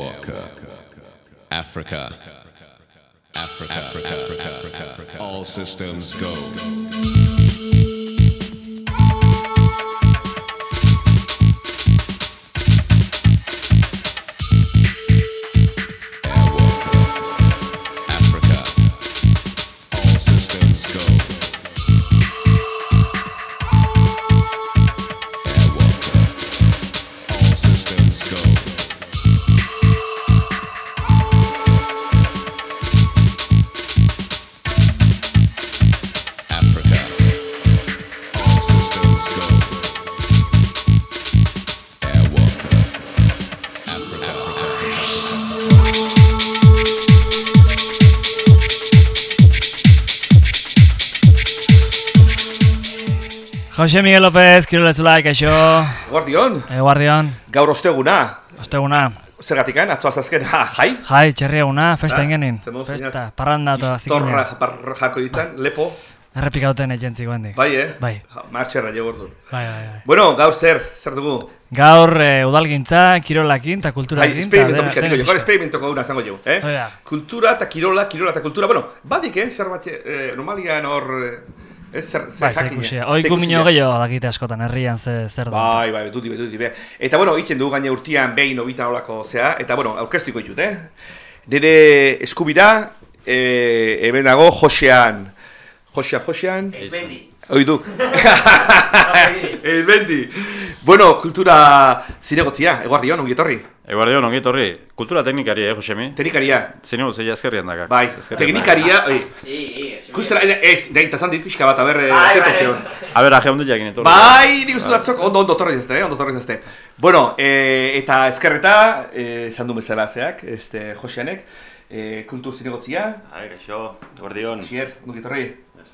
Africa. Africa. Africa. Africa. All systems go. Jose Miguel López, Kirolezula, kaixo, Guardion, eguardion, gaur osteguna. osteguna, Zergatikan, atzo azazken, ha, jai. jai, txerri eguna, festa Ah, ingenin, festa, parranda eta Torra zikina, par jako ditan, lepo. errepikauten egentzik guendik. Bai, eh? Bai. Martxerra jo. Bai, bai, bai. Bueno, gaur zer, zer dugu? Gaur e, udalgintza, kirolakin eta Hai, kulturakin. experimento dena- pixka, dena digo, gaur pixka. experimentoko una zango jo, eh? Kultura eta kirola, kirola eta kultura, bueno, badik, eh, zer bat, eh, normalian hor, eh, ez, zer, zer Bai, jakina. zekusia. Oiku Zekusia. minio gehiago dakite askotan, herrian ze, zer da. Bai, bai, betuti, betuti, be. Eta, bueno, itzen dugu gaine urtian behin obitan olako zea, eta, bueno, aurkeztuko ditut, eh? Nire eskubira, eh, eben dago, Josean, Josean, Josean, Bendi. Oiduk. Elbendi. Bueno, kultura zinegotzia, eguardion, ongi etorri. Eguardion, ongi etorri. Kultura teknikari, eh, Josemi? Teknikaria. Zinegu zeia ezkerrian dakak. Bai, teknikaria, oi. Kustera, ez, da intazan dit pixka bat, aber, Bai, bai, tento bai. zion. dakak. A ber, aje ondu jakin etorri. Bai, nik uste datzok, ondo, ondo torri zazte, eh, ondo torri zazte. Bueno, eh, eta eskerreta, eh, esan du bezala zeak, este, Joseanek, eh, kultur zinegotzia, Ai, kaixo, gordion. Xier, ongi etorri.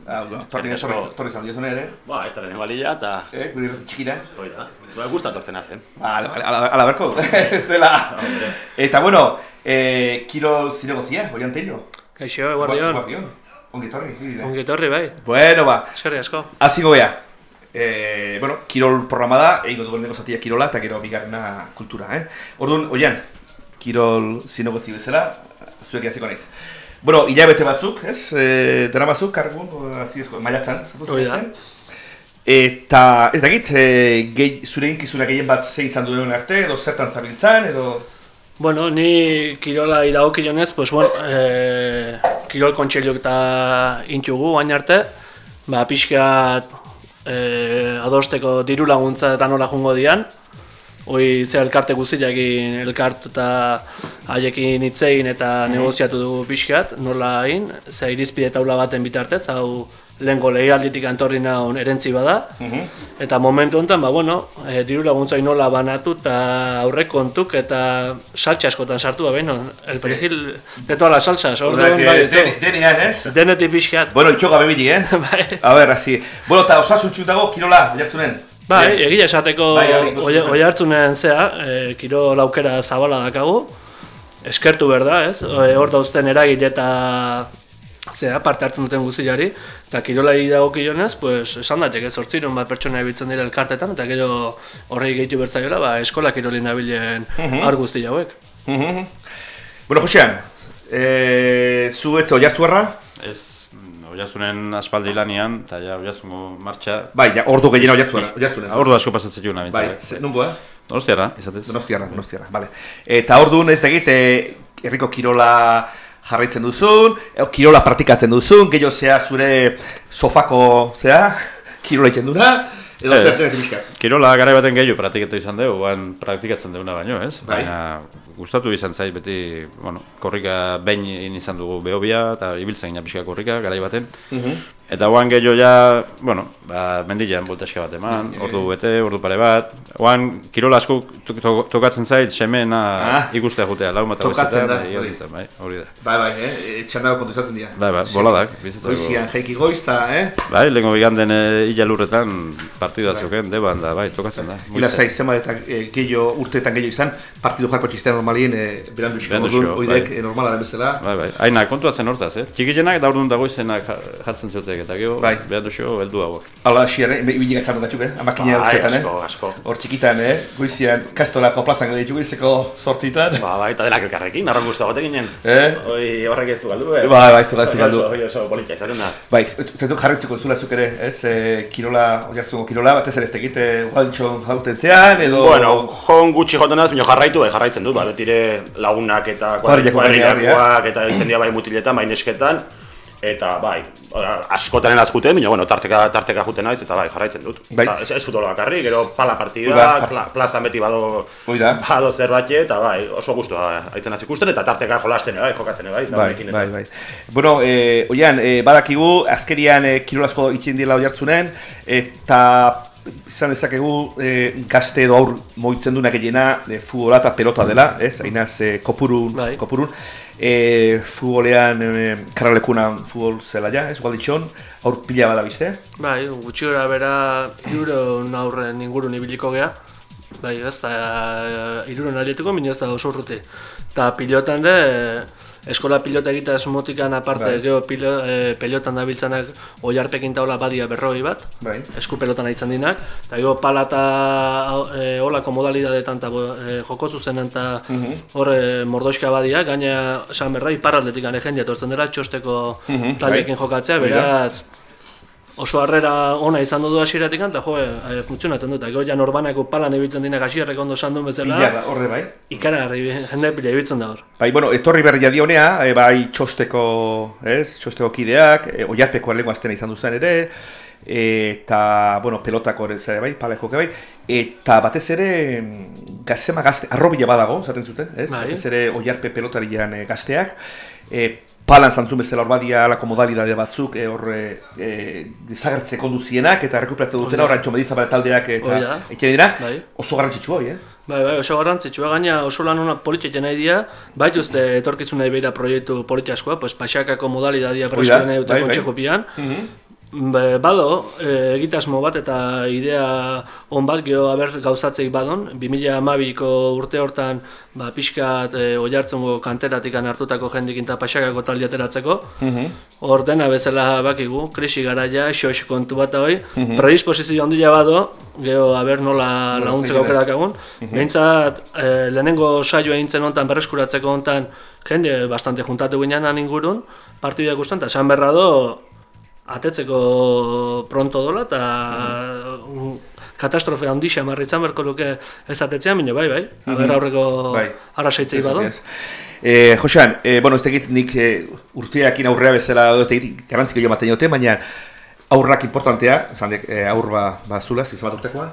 Ah, no, torri, Eskerrik torri, asko. torri zan diozune ere, Ba, ez da lehen balilla eta... eh, gure irrati txikira. Hoi da. Ba, gustat tortzen az, eh? Vale, vale, ala, ala berko, ez dela. Eta bueno, eh, kiro zinegotzia, oian teino. Kaixo, eguardion. Guardion. Ongi etorri, gire. Ongi etorri, bai. Bueno, ba, Eskerri asko. hasiko gea. Eh, bueno, kirol programa da, egingo dugu lehenengo zatia kirola eta gero bigarrena kultura, eh? Orduan, oian, kirol zinegotzi bezala, zuek hasiko naiz. Bueno, hilabete batzuk, ez? E, dara batzuk, kargun, ezko, maiatzan. zatu Hoi da. Eta, ez dakit, e, gehi, zure inkizuna gehien bat zein izan duen arte, edo zertan zabiltzan, edo... Bueno, ni kirola idagokionez, pues bueno, eh, kirol kontseiluk eta intugu baina arte, ba, pixkat eh, adosteko diru laguntza eta nola jungo dian, Hoi ze elkarte guztiakin elkartu eta haiekin hitzein eta negoziatu dugu pixkat, nola egin, ze irizpide taula baten bitartez, hau lehenko lehialditik antorri naun erentzi bada, eta momentu honetan, ba, bueno, e, diru laguntzai nola banatu eta aurrekontuk eta saltsa askotan sartu, ba, beno, el perejil de todas las salsas, orduan, bai, den, denean, ez? denetik pixkat, Bueno, itxoga bebitik, eh? bai. A ber, hasi. Bueno, eta osasuntxu dago kirola, jartzunen. Bai, egia esateko Bai, hori ikusten oi, dut. oi hartzunen zea, e, kiro laukera zabala dakagu, eskertu behar da, ez? E, hor dauzten eragile eta zea, parte hartzen duten guztiari, eta kirola dagokionez, pues, esan daiteke zortziron bat pertsona ebitzen dira elkartetan, eta gero horrei gehitu bertzaiola, ba, eskola kirolin dabilen Mhm. ar guzti hauek. Mhm. Bueno, Josean, eh, zu ez oiartzu erra? Ez, oiazunen aspaldi lanian, eta ja oiazungo martxa. Bai, ja, ordu gehiena oiartzu erra. Oiartzunen. Ordu asko pasatzen juna, Bai, ze- nungo, eh? Donostiarra, izatez. Donostiarra, Donostiarra, vale. Eta orduan ez dakit, herriko kirola jarraitzen duzun, kirola praktikatzen duzun, gehiago zea zure sofako, zea, kirola egiten duna, edo zer zer. Kirola gara baten gehiago praktiketu izan dugu, guan praktikatzen duguna baino, ez? Bai. Baina gustatu izan zait beti, bueno, korrika egin izan dugu behobia, eta ibiltzen gina pixka korrika, garai baten. Eta guan gehiago ja, bueno, ba, mendilean voltaxka bat eman, ordu bete, ordu pare bat. Guan, kirola asko to- to- tokatzen zait, semena Ah. ikustea jutea, lau mata Tokatzen da, bai, hori. da, bai, hori da. Bai, bai, eh, txandago kontu izaten dira. Bai, bai, boladak. Goizian, jaiki goizta, eh? Bai, lehenko biganden e, ila lurretan partida zeuken, deban da, bai, tokatzen da. Hila zai, zema eta e, gehiago, urteetan gehiago izan, partidu jarko txistea normalien, e, berandu Beranduxo, orduan, oidek bai. e, normala da bezala. Bai, bai, aina kontuatzen hortaz, eh? Txikienak da orduan dago izenak ja- jartzen zuten batek, eta gero, Bai. behar duxo, heldu hauek. Ala, xierre, ibilik ezan dut eh? Amakina Bai, urtetan, asko, eh? asko. Hor txikitan, eh? Goizian, kastolako plazan gade ditugu, izeko sortzitan. Ba, bai, eta denak elkarrekin, narron guztu gote ginen. Eh? Hoi, horrek ez du galdu, eh? Bai, bai, ez du galdu, du. Hoi oso politia izaten da. Bai, zentu jarritziko zula zuk ere, ez? E, kirola, oiartzungo kirola, batez ere ez tegite ugaltxon jauten zean, edo... Bueno, jon gutxi joten naz, bino jarraitu, bai, jarraitzen dut, ba, betire lagunak eta kuadrillakoak eta ditzen dira bai mutiletan, bai nesketan, eta bai, askotan enazkute, bino, bueno, tarteka, tarteka juten naiz, eta bai, jarraitzen dut. Bai. Eta ez, ez futbolo bakarri, gero pala partida, Hoi da. pla, plazan beti bado, Hoi da. bado zerbait, eta bai, oso guztua aitzen hasi ikusten, eta tarteka jolasten, bai, jokatzen, bai, Bai, bai, bai. Bueno, e, oian, e, badakigu, azkerian e, kirolazko itxin dila oiartzunen, eta izan dezakegu e, gazte edo aur moitzen duna gehiena e, futbola eta pelota dela, ez? Ainaz, e, kopurun, Bai. kopurun. E, futbolean, e, karralekunan futbol zela ja, ez? Gualditxon, aur pila bada bizte? Bai, gutxi gora bera iruron aurren ingurun ibiliko gea. Bai, ez da iruron alietuko, minez da oso urruti. Ta pilotan de, eskola pilota egita esmotikan aparte, Bai. gero pilo, e, pelotan dabiltzanak oiarpekin taula badia berroi bat. Bai. esku pelotan aitzen dinak, eta gero pala eta e, olako modalidadetan eta e, joko zuzenan eta hor e, mordoxka badia, gaina esan berra iparraldetik gane jendea etortzen dela txosteko Mhm, taldeekin bai. jokatzea, Hori da. Oso harrera ona izan du hasieratik eta jo, e, funtzionatzen dut, gero ja norbanako palan ibiltzen dinak hasierrek ondo esan duen bezala, Pila, horre bai. ikaragarri jende pila ibiltzen da hor. Bai, bueno, etorri berria dionea, e, bai txosteko, ez, txosteko kideak, e, oiarpeko lengua aztena izan duzen ere, eta, bueno, pelotako ere zare, bai, paleko bai, eta batez ere mm, gazema gazte, arrobila badago, zaten zuten, ez? Bai. Batez ere oiarpe pelotarian e, gazteak, e, palan zantzun bezala hor badia alako modalidade batzuk, e, hor e, e, desagertze konduzienak eta rekuperatzen dutena, hor antxo medizabara taldeak eta ekin dira, Bai. oso garrantzitsua hori, eh? Bai, bai, oso garrantzitsua gaina oso lan ona politiak nahi dira, bai uste etorkizuna beira proiektu politi askoa, pues paxakako modalidadia preskoen nahi dute bai, bai. kontxekopian. Be, bado, e, egitasmo bat eta idea on bat geho aber gauzatzeik badon, 2012ko urte hortan ba, pixkat e, oiartzungo kanteratik hartutako jendikin eta paxakako talde ateratzeko. Hor dena bezala bakigu, krisi garaia, xox kontu bat hoi, predisposizio handia bado, geho aber nola Bueno, laguntzeko aukerak egun. Behintzat, e, lehenengo saioa eintzen hontan berreskuratzeko hontan jende bastante juntatu ginean han ingurun, partiduak guztan, eta esan berra do, atetzeko pronto dola, eta mm, katastrofe handi xamarritzan berko luke ez atetzean, baina bai, bai, aber aurreko Bai. arrasaitzei. Ez, ez. Eh, Josean, eh, bueno, ez tegit nik eh, urteakin aurrea bezala, ez tegit garrantziko jo maten jote, baina aurrak importantea, esan dek, eh, aur ba, ba zula, izan bat urtekoa.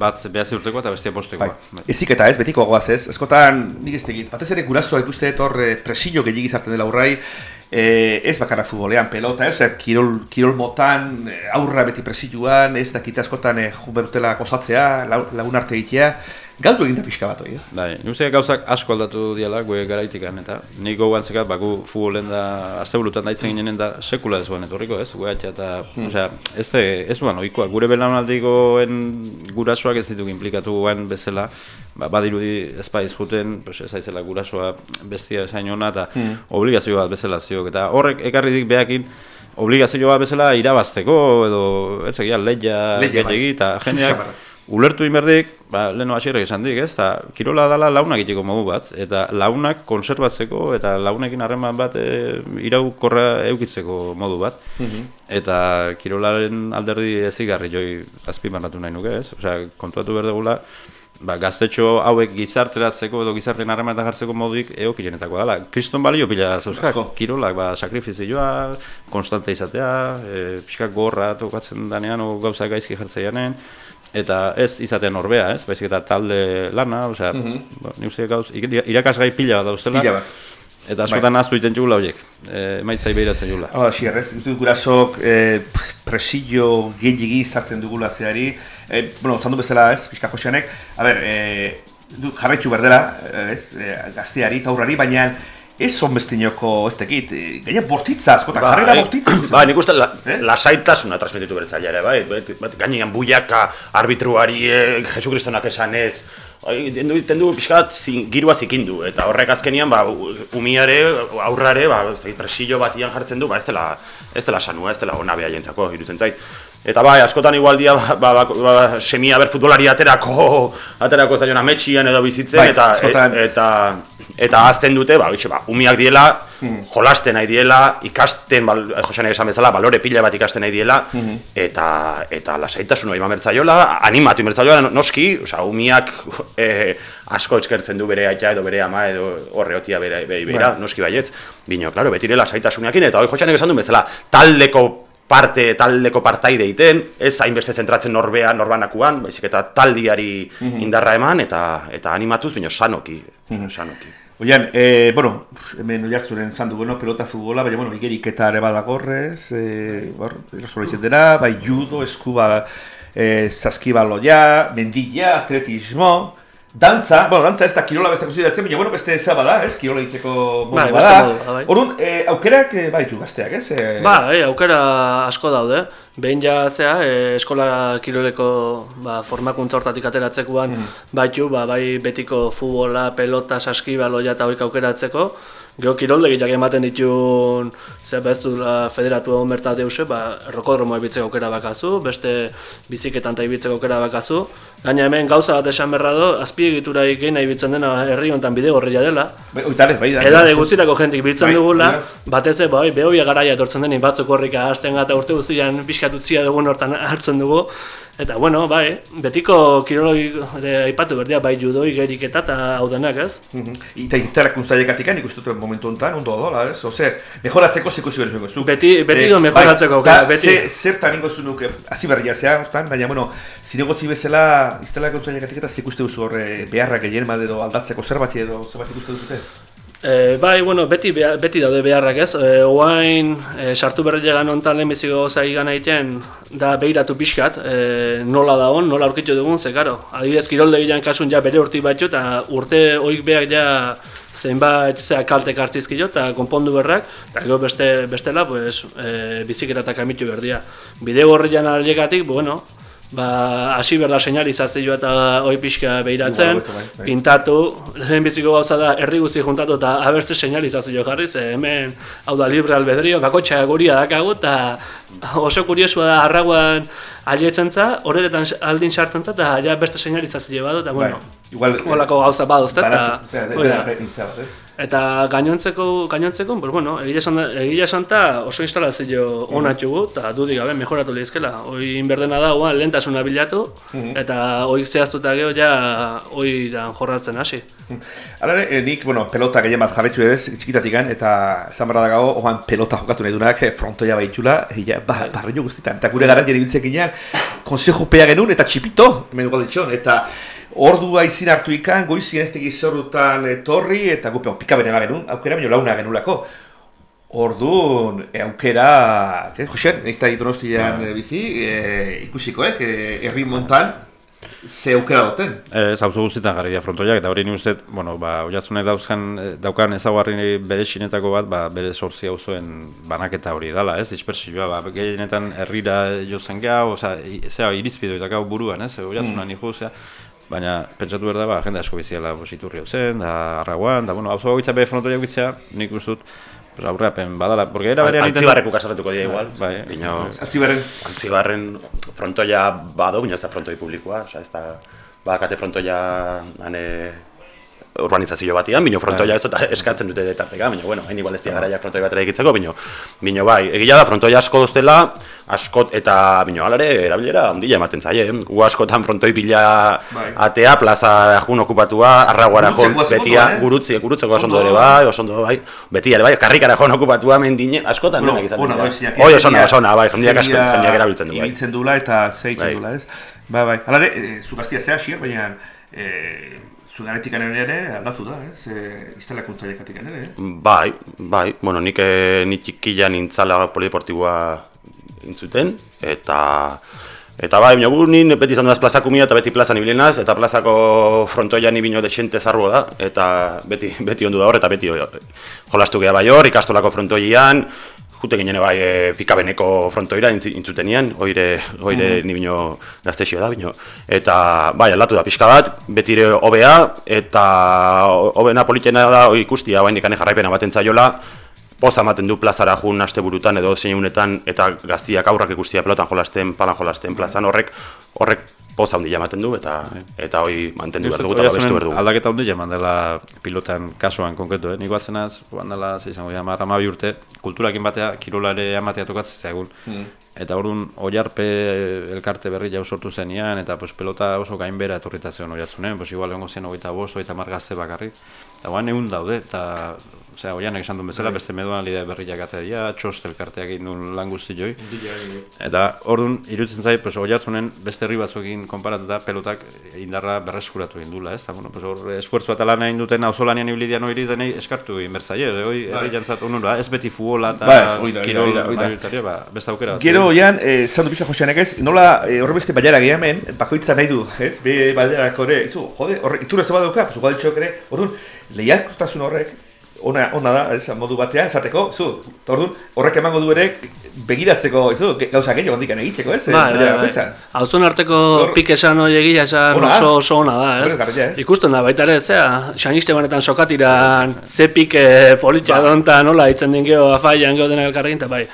Bat behazi urtekoa eta bestia bostekoa. Bai. Ezik eta ez, betiko goaz ez, eskotan nik ez tegit, batez ere gurasoa ikuste hor eh, presillo gehiagik izartzen dela aurrai, eh, ez bakarra futbolean, pelota, ez, Osea, kirol, kirol motan, eh, aurra beti presilluan, ez dakite askotan eh, juberutela gozatzea, lagun arte egitea, galdu eginda pixka bat hori, ez? Bai, uste gauzak asko aldatu diala gue garaitikan eta nik gogoan zekat baku futbolen da astebulutan daitzen ginen da sekula ez zuen etorriko ez, gue eta osea, ez, de, ez duan ohikoa, gure belaunaldikoen gurasoak ez dituk implikatu guen bezala, ba, badirudi ez baiz juten, pues, ez aizela gurasoa bestia esain hona eta obligazio bat bezala ziok, eta horrek ekarri dik behakin, obligazio bat bezala irabazteko edo ez egia leia Lehia, bai. eta jendeak. Ulertu inberdik, ba, leheno hasierrek esan dik, ez, eta kirola dala launak egiteko modu bat, eta launak konserbatzeko eta launekin harreman bat e, iraukorra eukitzeko modu bat. Eta kirolaren alderdi ezigarri joi azpimarratu nahi nuke, ez? Osea, kontuatu behar dugula, ba, gaztetxo hauek gizarteratzeko edo gizarten harremanetan jartzeko moduik egokirenetako dela. Kriston balio pila zauzkak, Asko. kirolak, ba, sakrifizioa, konstante izatea, e, pixka gorra tokatzen danean, o gauza gaizki jartzeianen, eta ez izaten norbea, ez? Baizik eta talde lana, osea, ba, ni uste gauz, ira- irakasgai pila bat dauztela, Pila bat. Eta askotan ahaztu egiten jugula horiek, e, emaitzai behiratzen jugula. Hau da, xierrez, dut gurasok eh, presillo gehiagi zartzen dugula zeari. Eh, bueno, zandu bezala ez, pixka joseanek. A ber, eh, dut jarraitu berdela, eh, ez, eh, gazteari, taurrari, baina ez onbestinoko, ez tekit, eh, gaina bortitza, askotan, jarrera bortitza. Bai, nik uste la, lasaitasuna transmititu bertzaile ere, bai, bet, bet, gainean buiaka arbitruari, eh, Jesu Kristonak esanez, egiten du, egiten du pixkat zin, girua zikindu, eta horrek azkenian, ba, umiare, aurrare, ba, presillo batian jartzen du, ba, ez dela, ez dela sanua, ez dela ona beha jentzako, irutzen zait. Eta bai, askotan igualdia ba, ba, ba, ba, semia ber futbolari aterako, aterako ez da ametxian edo bizitzen, Bai, eta, e- eta, eta azten dute, ba, bitxe, ba, umiak diela, jolasten nahi diela, ikasten, bal, Josenek esan bezala, balore pila bat ikasten nahi diela, eta, eta lasaitasun hori mamertzaiola, animatu imertzaiola, noski, osea, umiak e, asko eskertzen du bere aita edo bere ama edo horre otia bere, bere, bere, Bai. noski baietz, bino, klaro, betire lasaitasunakin, eta hori Josenek esan du bezala, taldeko parte, taldeko partaide egiten, ez hainbeste zentratzen norbea, norbanakuan, baizik eta taldiari indarra eman, eta eta animatuz, bino, sanoki, sanoki. Oian, e, bueno, hemen oiartzuren zan du, bueno, pelota futbola, baina, bueno, igerik eta ere badagorrez, e, bar, erasola egiten dira, bai, judo, eskuba, e, saskibaloia, mendilla, atletismo, dantza, bueno, dantza ez da kirola beste konsideratzen, baina, bueno, beste eza bada, ez, kirola egiteko modu Bai, bada. bada, bai. Orduan, e, aukerak, e, baitu gazteak, ez? E, Ba, e, aukera asko daude. Behin ja zea, e, eskola kiroleko ba, formakuntza hortatik ateratzekoan baitu, ba, bai betiko futbola, pelota, saskibaloia eta hoik aukeratzeko. Gero kiroldegiak ematen ditun, ze ez du la federatu egon berta deuse, ba, errokodromo ibitzeko aukera bakazu, beste biziketan eta ibitzeko aukera bakazu. Gaina hemen gauza bat esan berra do, azpiegitura gehiena ibitzen dena herri honetan bide gorria dela, bai, oitare, bai, da. Edade guztirako jentik biltzen Bai, dugula, batez ere, bai, behobia garaia etortzen denik batzuk horrika hasten gata urte guztian pixkat utzia dugun hortan hartzen dugu. Eta, bueno, bai, betiko kiroloi ere aipatu berdia, bai, judoi, geriketa eta hau denak, ez? Mhm. Eta instalakuntzaiek ikusten duten momentu honetan, ondo dola, ez? Ose, mejoratzeko zikusi behar zuko zu. Beti- beti do mejoratzeko, bai, beti. Ze, zertan ingo zu nuke, hasi berria zea, hortan, baina, bueno, zinegotzi bezala instalakuntzaiek eta zikuste duzu horre beharrak bat edo aldatzeko zerbait edo zerbait ikuste duzute? E, bai, bueno, beti, beti daude beharrak ez. E, oain, e, sartu berri egan ontan lehenbiziko gauza igan egiten, da behiratu pixkat, e, nola da hon, nola aurkitu dugun, ze, karo. Adibidez, kirolde gilan kasun ja bere urti batzu, eta urte oik beak ja zenbait zea kaltek hartzizkio eta konpondu berrak, eta gero beste, bestela, pues, e, biziketa eta kamitu berdia. Bide horrian aldegatik, bueno, ba, hasi berda seinalizazioa eta hoi pixka behiratzen, Igual, bai, bai. pintatu, lehen biziko gauza da herri guzti juntatu eta abertze seinalizazio jarri, ze hemen hau da libre albedrio, bakotxa guria dakagu eta oso kuriosua da arraguan aietzen za, horretan aldin sartzen za, eta ja beste seinalizazio badu, eta bueno, igual, holako gauza baduzte, eta de- de- ez? Eta gainontzeko, gainontzeko, pues bueno, egia esan, da- egia esan ta oso instalazio onat jugu, eta dudik gabe mejoratu lehizkela. Hoi inberdena da, oan, lehentasuna bilatu, eta hoi zehaztuta geho ja hoi dan jorratzen hasi. Hala ere, eh, nik, bueno, pelota gehien bat jarretu ez, txikitatik eta esan barra da gago, oan pelota jokatu nahi duenak, eh, frontoia baitula, ja, ba, barreño guztietan. Eta gure gara jere bintzek ginean, konsejo pea genuen, eta txipito, hemen dugu ditxon, eta ordua izin hartu ikan, goizien ez tegi etorri, eta gupe, pika bene genuen, aukera baino launa genulako. Orduan, e, aukera, eh, Josen, ez da donostian eh, bizi, e, ikusikoek, e, herri montan, ze aukera duten. Ez, hauzo guztietan jarri dira frontoiak, eta hori ni uste, bueno, ba, oiatzunek dauzkan, eh, daukan ezaguarri bere sinetako bat, ba, bere sortzi auzoen banaketa hori dala, ez, dispersioa, ba, gehienetan herrira jozen gau, oza, i- zera, irizpido eta gau buruan, ez, oiatzunan mm. zera, baina pentsatu behar da, ba, jende asko biziela bositurri hau zen, da, arraguan, da, bueno, auzo gaitza bere frontoiak bitzea, nik uste dut, pues, aurreapen badala, porque era berean Altzibarreko kasarretuko dira igual, Bai. bino, Azibaren, Altzibarren? Frontoia bado, bino ez da frontoi publikoa, oza, ez da, bakate frontoia hane urbanizazio batian, bino frontoia ez dut eskatzen dute detarteka, bino, bueno, hain igual ez dira garaia frontoi batera egitzeko, bino, bino bai, egila da frontoia asko duztela, askot, eta bino, alare, erabilera ondila ematen zaie, eh? gu askotan frontoi bila Bai. atea, plaza jun okupatua, arraguara jon, oso betia, eh? gurutzi, gurutzeko oso ondo Ondo. ere bai, oso ondo bai, beti ere bai, karrikara jon okupatua mendine, askotan Bueno, denak izaten bueno, dira. bai, zinak, Hoi, oso ona, jendia- oso ona, bai, jendiak asko, jendia jendiak erabiltzen du, bai. Ibiltzen dula eta zeitzen Bai. dula, ez? Bai, bai. Hala ere, e, zu gaztia zea, xier, baina e, zu garetik ere aldatu da, ez? E, instalakuntzaiek ere, eh? Bai, bai, bueno, nik eh, ni txikila nintzala polideportiboa intzuten, eta Eta bai, baina gu ni beti izan dudaz plazako eta beti plazan ibilenaz, eta plazako frontoia ni bino desente zarro da, eta beti, beti ondu da hor, eta beti eh, jolastu geha bai hor, ikastolako frontoian, jute ginen bai e, pikabeneko frontoira intzutenian, oire, oire ni bino gaztexio da bino. Eta bai, aldatu da pixka bat, betire hobea, eta ho- hobena politena da ikustia, bain ikane jarraipena baten zaiola, poza ematen du plazara jun asteburutan edo zein unetan, eta gaztiak aurrak ikustia pelotan jolasten, palan jolasten plazan horrek, horrek poza handia ematen du, eta eta hoi mantendu behar dugu eta babestu behar dugu. Aldaketa hundi eman dela pilotan kasuan konkretu, eh? Nik batzen az, joan dela, ze izango dira, marra urte, kulturakin batea, kirolare amatea tokatzen zegoen. Eta orduan oiarpe elkarte berri jau sortu zenian, eta pues, pelota oso gainbera etorrita zegoen oiatzunen, pues igual egongo zen hogeita bost, hogeita mar gazte bakarrik. Eta guan egun daude, eta Osea, oianek esan duen bezala, beste meduan lide berriak atea dira, txost elkarteak egin duen lan guzti joi. Eta orduan, iruditzen zait, pues, oiatzunen beste herri batzuekin konparatuta pelotak indarra berreskuratu egin dula, ez? Eta, bueno, pues, hor esfuerzo eta lan egin duten auzolanean ibilidian hori denei eskartu egin bertzaile, hoi herri jantzat onura, ez beti futbola eta Bai, da, kirol mayoritario, ba, beste aukera. Gero, oian, eh, zandu pixka Joseanek ez, nola eh, horre beste baiara hemen, bakoitza nahi du, ez? Be baiarako ere, izu, jode, horre, itura ez da badauka, pues, igual ere, orduan, lehiakotasun horrek, ona, ona da, ez, modu batean, esateko, zu, orduan, horrek emango du ere, begiratzeko, ge- gauza gehiago handikan egiteko, ez? eh, Bai, bai, baiara bai. bakoitzan. Auzon arteko Hor- pik esan hori egia esan oso, oso ona da, ez? Interesgarria, ez? Ikusten da, baita ere, zera, xaniste banetan sokatiran, ze pik eh, politia Ba. donta nola, itzen den geho, afaian geho denak elkarrekin, bai.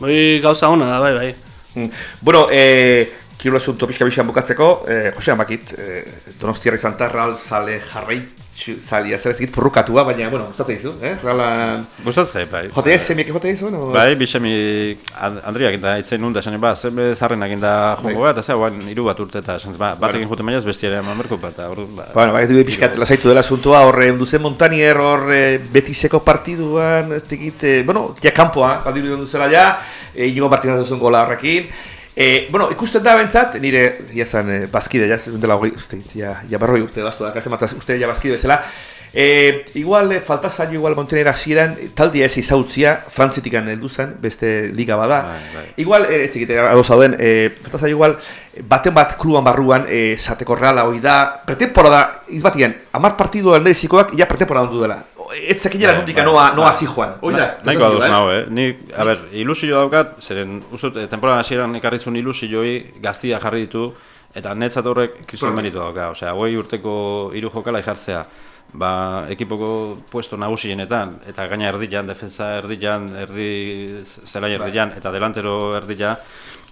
Hori gauza ona da, bai, bai. Mm. Bueno, eh, Kirol asunto pixka pixkan bukatzeko, eh, Josean bakit, eh, ta Real zale jarraitzu zalia zer ezikit purrukatua, baina, bueno, gustatzen dizu, eh? Realan... Gustatzen, bai. Jote ez, zemiek jote dizu, no? Bai, bisemi And- Andriak eta itzen nunda esan ba, zer zarrenak inda Bai. jongo bat, eta zea, guan, hiru bat urte eta esan, ba, batekin jute mailaz bestiare eman berko bat, orduan, ba, Bueno, bai, du pixkat lasaitu dela asuntoa, horre duzen Montanier, horre betiseko partiduan, ez tekit, eh, bueno, ja kanpoa, badiru duzela ja, eh, inigo partida duzun gola horrekin. Eh, bueno, ikusten da bentsat, nire, ja zan, eh, bazkide, ja, zuen dela hogei, uste, ja, ja berroi urte daztu da, mataz, uste, ja bazkide bezala. Eh, igual, eh, falta zailo, igual, Montenegro hasieran eh, taldia ez izautzia, frantzitikan heldu zen, beste liga bada. Bai, bai. Igual, eh, ez egite, ados zauden, eh, falta zailo igual, baten bat kluban barruan, eh, zateko reala hoi da, pretemporada, izbatian, amar partidu aldezikoak, ja pretemporada ondu dela. Ez zekinela Bai, nondika bai, noa, bai. noa zijoan. Nahiko ados nago, eh? Ni, a ber, ilusio daukat, zeren, uzut, eh, temporadan hasieran ekarri zuen ilusioi gaztia jarri ditu, eta netzat horrek kriston meritu dauka. Osea, hogei urteko hiru jokala jartzea, ba, ekipoko puesto nagusienetan, eta gaina erdian, defensa erdian, erdi zelai erdian, eta delantero erdia,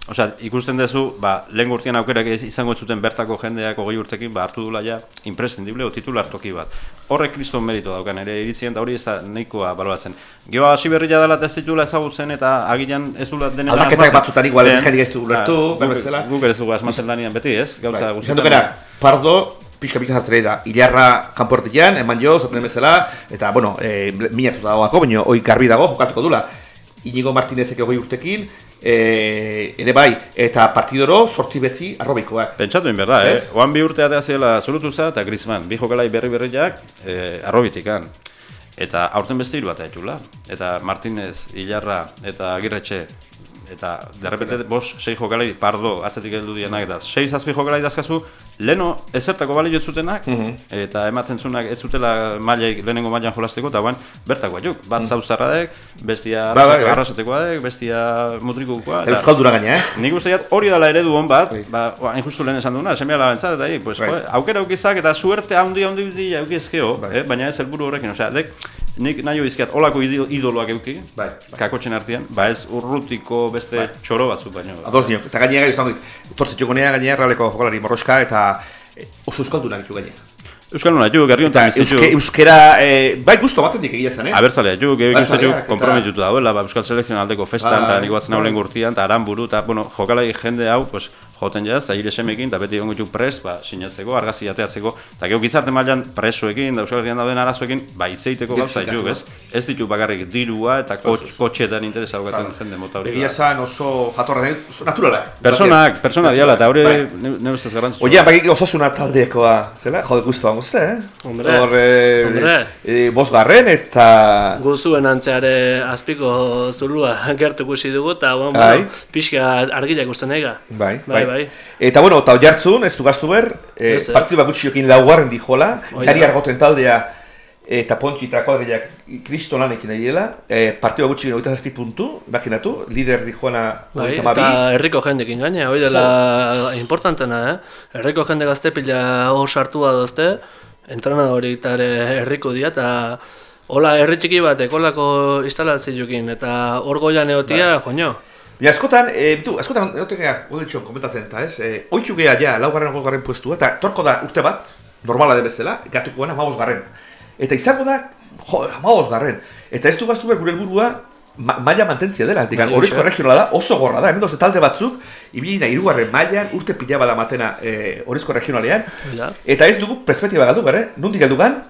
Osea, ikusten duzu, ba, lehen urtean aukerak izango zuten bertako jendeak hogei urtekin, ba, hartu dula ja, imprescindible o titular toki bat. Horrek kriston merito daukan, ere iritzien, eta hori ez da nahikoa baloratzen. Gero hasi berria dela eta ez ditula ezagutzen, eta agian ez dula denetan Aldaketak batzutan igual Den, jendeak ez du bai guk- ere ez dugu asmatzen lanian beti, ez? Gauza Bai, guztietan. Izan pardo, pixka pixka zartzera da, hilarra kanportian, eman jo, zaten bezala, eta, bueno, e, minatuta dagoako, baina hoi garbi dago, jokatuko dula. Inigo Martinezek hogei urtekin, e, ere bai, eta partidoro sortzi betzi arrobikoak. Pentsatu in berda, eh? Oan bi urte atea zela Zurutuza eta Griezmann, bi jokalai berri berriak eh, arrobitikan. Eta aurten beste hiru bat. Eta Martinez, Ilarra eta Agirretxe eta derrepente bos, sei jokalai, pardo, atzetik heldu dienak, eta sei zazpi jokalai dazkazu, leno ezertako balio ez zutenak, eta ematen zunak ez zutela mailaik lehenengo mailan jolasteko, eta guan, bertako batzuk, bat zauzarradek, bestia bai, bai. arrasatekoadek, bestia mutrikukoa, Eta Euskalduna gaina, eh? Nik uste jat hori dela eredu hon bat, Bai. ba, hain justu lehen esan duguna, semea labentzat, eta hi, pues, jo, aukera aukizak eta suerte handi handi handi aukizkeo, Bai. eh, baina ez helburu horrekin, osea, dek, nik nahi izkiat olako ido- idoloak euki, Bai, bai. kakotxen artean, ba ez urrutiko beste txoro batzuk baino. Ados niok, eta gainera izan dut, tortzitxuko nea gainera realeko jokalari morroska, eta e, oso euskaldunak ditu gainera. Euskal Nuna, juk, herri Eta honetan bizitzu, euske, euskera, e, bai gusto baten dik egia zen, eh? abertzalea, Abertzaleak, juk, eta- komprometitu dauela, ba, Euskal Selekzion aldeko festan, eta Bai, nik batzen hau bai. lehen gurtian, eta aranburu, eta, bueno, jokalai jende hau, pues, joten jaz, eta hile semekin, eta beti ongo pres, ba, sinatzeko, argazki jateatzeko, eta gero gizarte mailan presoekin, da Euskal Herrian dauden arazoekin, ba, itzeiteko gauza juk, ez? Ez ditu bakarrik dirua eta kotx, kotxetan interesa daukaten jende mota hori. Egia zan oso jatorra oso naturalak. Personak, persona diala, eta hori Bai. ne ustez garrantzitsua. Oia, bai osasuna taldekoa, zela? Jode guztuan guzti, eh? Hombre, Hor, eh, hombre. eh, bosgarren eta... Guzuen antzeare azpiko zulua gertu ikusi dugu, eta bueno, Bai. bueno, pixka argila ikusten ega. Bai, bai, bai. Eta bueno, eta oiartzun, ez du gaztu ber, eh, partidu bakutxiokin laugarren dijola, da. argoten taldea eta Pontxi eta Kuadrilak kristolanekin nahi dela, e, partioa gutxi gero 27 puntu, imaginatu, lider di joana Bai, 22. eta herriko jendekin gaine, hoi dela importantena, eh? Herriko jende gazte pila hor sartua dozte, entrenadori eta ere herriko dira, eta hola herri txiki bat ekolako instalazioekin, eta hor goian egotia, joño. Ja, askotan, e, bitu, askotan, egotekea, odetxo, komentatzen eta ez, e, oitxu geha ja, laugarren golgarren puestua, eta torko da urte bat, normala den bezala, gatuko gana garren. Eta izango da, jo, garren. Eta ez du baztu behar gure helburua ma maila mantentzia dela, eta horrezko regionala da, oso gorra da, hemen doze talde batzuk, ibilina irugarren mailan urte pila bada matena e, horrezko regionalean, Hoi da. eta ez dugu perspektiba galdu gara, eh? nundik galdu gan,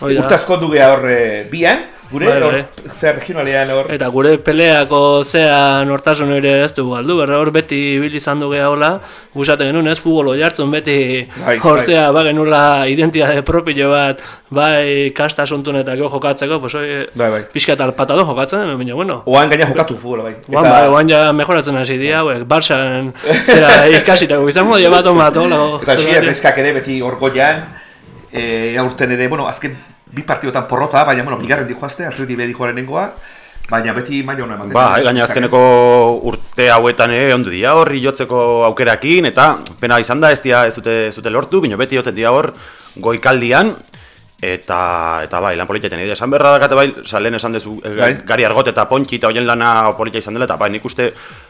urte asko du geha hor e, bian, gure, Bai, hor, bai. zer regionalean hor, Eta gure peleako zea nortasun ere ez dugu galdu, berra hor beti bil izan du geha hola, gusate genuen ez futbolo jartzun beti Bai, hor bai. zea ba genula identitate propio bat bai kasta asuntunetako jokatzeko, pues hoi Bai, bai. pixka eta alpatado jokatzen, baina bueno. oan gaina jokatu futbola bai. Oan, bai, oan ja mejoratzen hasi dira, hauek, Barçan zera ikasitako izango, ja bat hola. Eta xia, ere beti orgoian, e, aurten ere, bueno, azken bi partidotan porrota, baina, bueno, bigarren dijoazte, atleti be dijoaren nengoa, baina beti maila hona ematen. Ba, gaina azkeneko urte hauetan ere ondo dira hor jotzeko aukerakin eta pena izan da ez dira ez dute ez dute lortu, bino beti joten dira hor goikaldian eta eta bai, lan politia teneide esan berra dakate bai, oza, lehen esan dezu eh, Bai. gari argot eta pontxi eta hoien lana politia izan dela eta bai, nik uste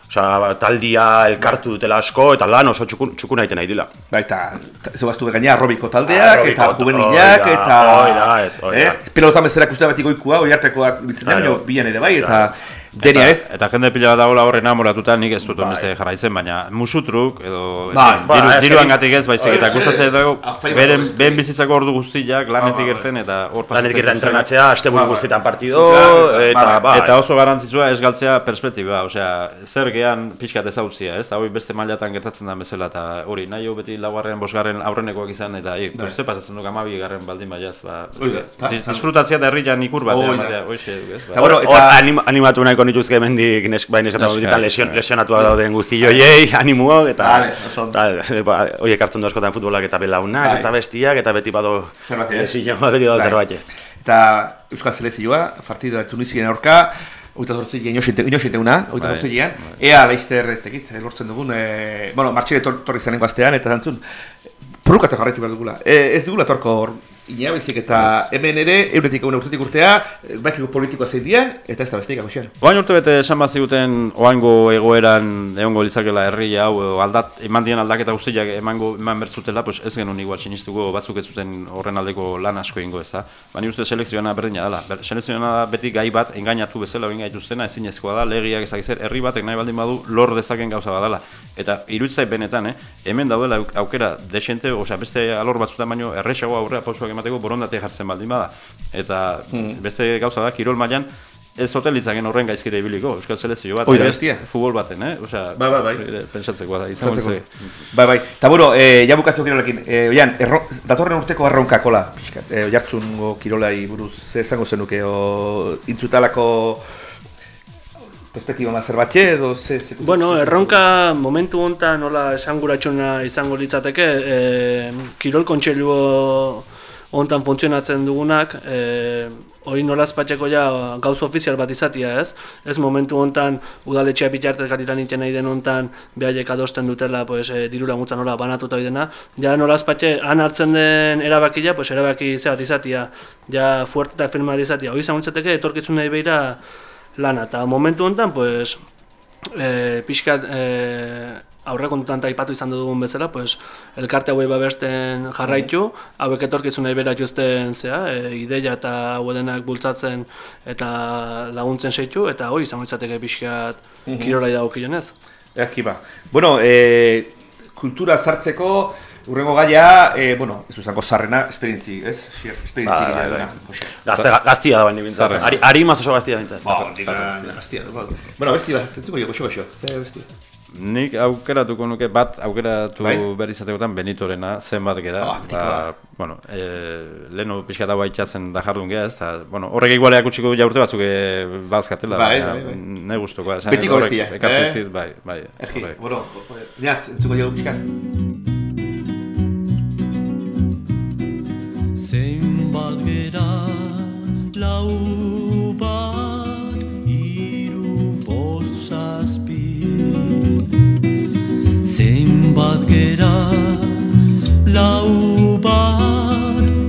oza, taldia elkartu dutela asko eta lan oso txukun, txukun nahi dila. Ba, eta, eta ez baztu gaina arrobiko taldeak, Arrobiko, eta juvenilak, eta... hoi da, ez, hoi da. Eh? Pilotan bezala ikuste beti goikua, oi da, Claro. baina bian ere bai, eta... Claro. Denia ez, Eta jende pila bat dagoela horren amoratuta nik ez dut Bai. honeste jarraitzen, baina musutruk edo Bai, bai, diru, diruan que- gatik ez, baizik Bai, eta gustatzen dago beren, beren bizitzako ordu guztiak lanetik Bai, bai, irten eta hor Lanetik irten zaitu. entrenatzea, aste ba. guztietan partido, Eta- eta ba, bai. Eta oso garrantzitsua ez galtzea perspektiba, osea, zer gehan pixkat ezautzia, ez? Hori beste mailatan gertatzen da bezala, eta hori, nahi hau beti laugarren, bosgarren aurrenekoak izan, eta hi, Bai. beste pasatzen du gamabi garren baldin baiaz, ba, disfrutatzea da herrian ikur batean, Hoi da. batea, hoxe, ez? Eta Ba, bueno, eta- anim, animatu nahiko nituzke mendik nesk, bai Neska, ditan lesion, bai. lesionatuak dauden eta Vale, oso ondo. eta, ba, horiek hartzen du askotan futbolak eta belaunak, Bai. eta bestiak, eta beti bado Zerbait, ez? lesio, beti bado Bai. zerbait. Eta Euskal Selezioa, partida Tunisien aurka, Oita zortzi gian inoxiteuna, oita Bai, zortzi gian. Ea, laizter ez tekit, eh, lortzen dugun, e, bueno, martxire tor, torri zanengo astean, eta zantzun, Porukatzen jarraitu behar dugula. E, ez dugula torko ina baizik eta hemen ere, euretik egun urtetik urtea, baikiko politikoa zein dian, eta ez da besteik agoxean. Oain urte bete esan bat ziguten oango egoeran egongo litzakela herria hau aldat, eman dien aldaketa guztiak emango eman bertzutela, pues ez genuen igual sinistuko batzuk ez zuten horren aldeko lan asko ingo ez da. Baina uste selekzioana berdina dela. Ber, selekzioana da beti gai bat engainatu bezala egin gaituztena ezinezkoa da, legiak ezak herri batek nahi baldin badu lor dezaken gauza badala. Eta iruditzai benetan, eh, hemen daudela auk- aukera desente, osea beste alor batzutan baino erresago aurrera pausoak emateko borondate jartzen baldin bada. Eta beste gauza da, kirol mailan ez hotel litzaken horren gaizkire ibiliko, Euskal Selezio bat, Hoi da, ere, bestia. futbol baten, eh? Osea, Bai, bai, bai. ere Pentsatzekoa da, izango Zatzeko. litzake. Bai, bai. Eta bueno, e, ja bukatzeko kirolekin. E, oian, erro, datorren urteko erronka kola, pixkat. E, jartzungo kirolai buruz, zer esango zenuke, o intzutalako perspektiba mazzer batxe, edo ze... ze Bueno, erronka momentu honetan nola esanguratxuna izango litzateke, e, kirol kontseilu honetan funtzionatzen dugunak, e, hori nolaz patxeko ja gauz ofizial bat izatia ez, ez momentu honetan udaletxea bitartek ariran iten nahi den honetan behaiek adosten dutela pues, e, diru laguntza nola banatuta dena, ja nolaz patxe han hartzen den erabakia, pues, erabaki ze bat izatia, ja fuerte eta firma izatia, hori etorkizun nahi behira lana, eta momentu honetan, pues, e, pixkat e, aurrekontutan taipatu izan dugun bezala, pues, elkarte hauei babesten jarraitu, hauek etorkizunei bera jozten zea, e, ideia eta hauedenak bultzatzen eta laguntzen seitu, eta hoi izango izateke pixkat kirolai dagokionez. Eki ba. Bueno, e, kultura sartzeko, urrengo gaia, e, bueno, ez du zango zarrena, esperientzi, ez? Esperientzi Bai, bai, bai, bai, bai. Gazte, gaztia da baina bintzat. Ari, ari maz oso gaztia bintzat. Ba, gaztia, ba. Bueno, besti bat, entzuko jo, goxo, goxo, zer besti? Nik aukeratuko nuke bat aukeratu Bai? behar izatekotan Benitorena zenbat gera. Ah, betikoa. ba, bueno, e, lehenu pixka dagoa itxatzen da jardun geha, ez da, bueno, horrek igualeak utziko jaurte batzuk e, bazkatela, Bai, baina bai, bai. ne esan Betiko horrek bestia, Ekartzen eh? zit, bai, bai. Erki, bueno, niatz, entzuko jo, pixka. Lau bat iru bost zazpi. Bat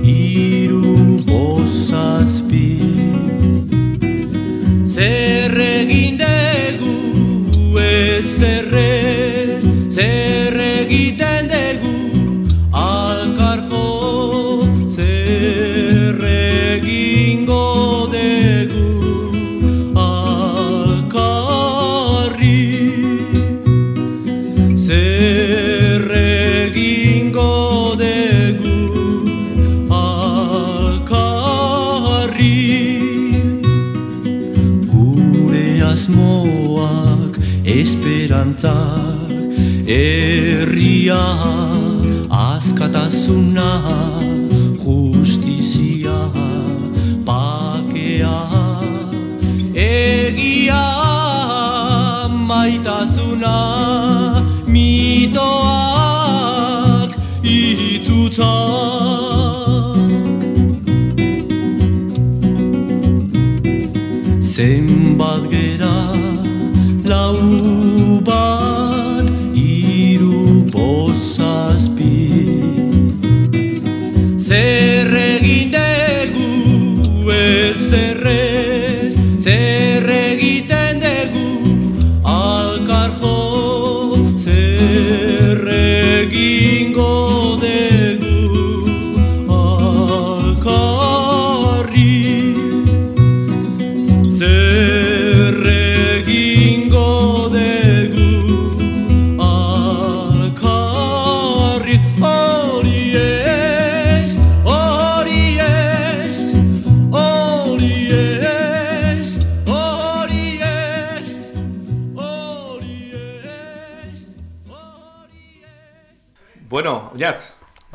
iru bost zazpi. Zer egin dugu ez errez Zer askatasuna,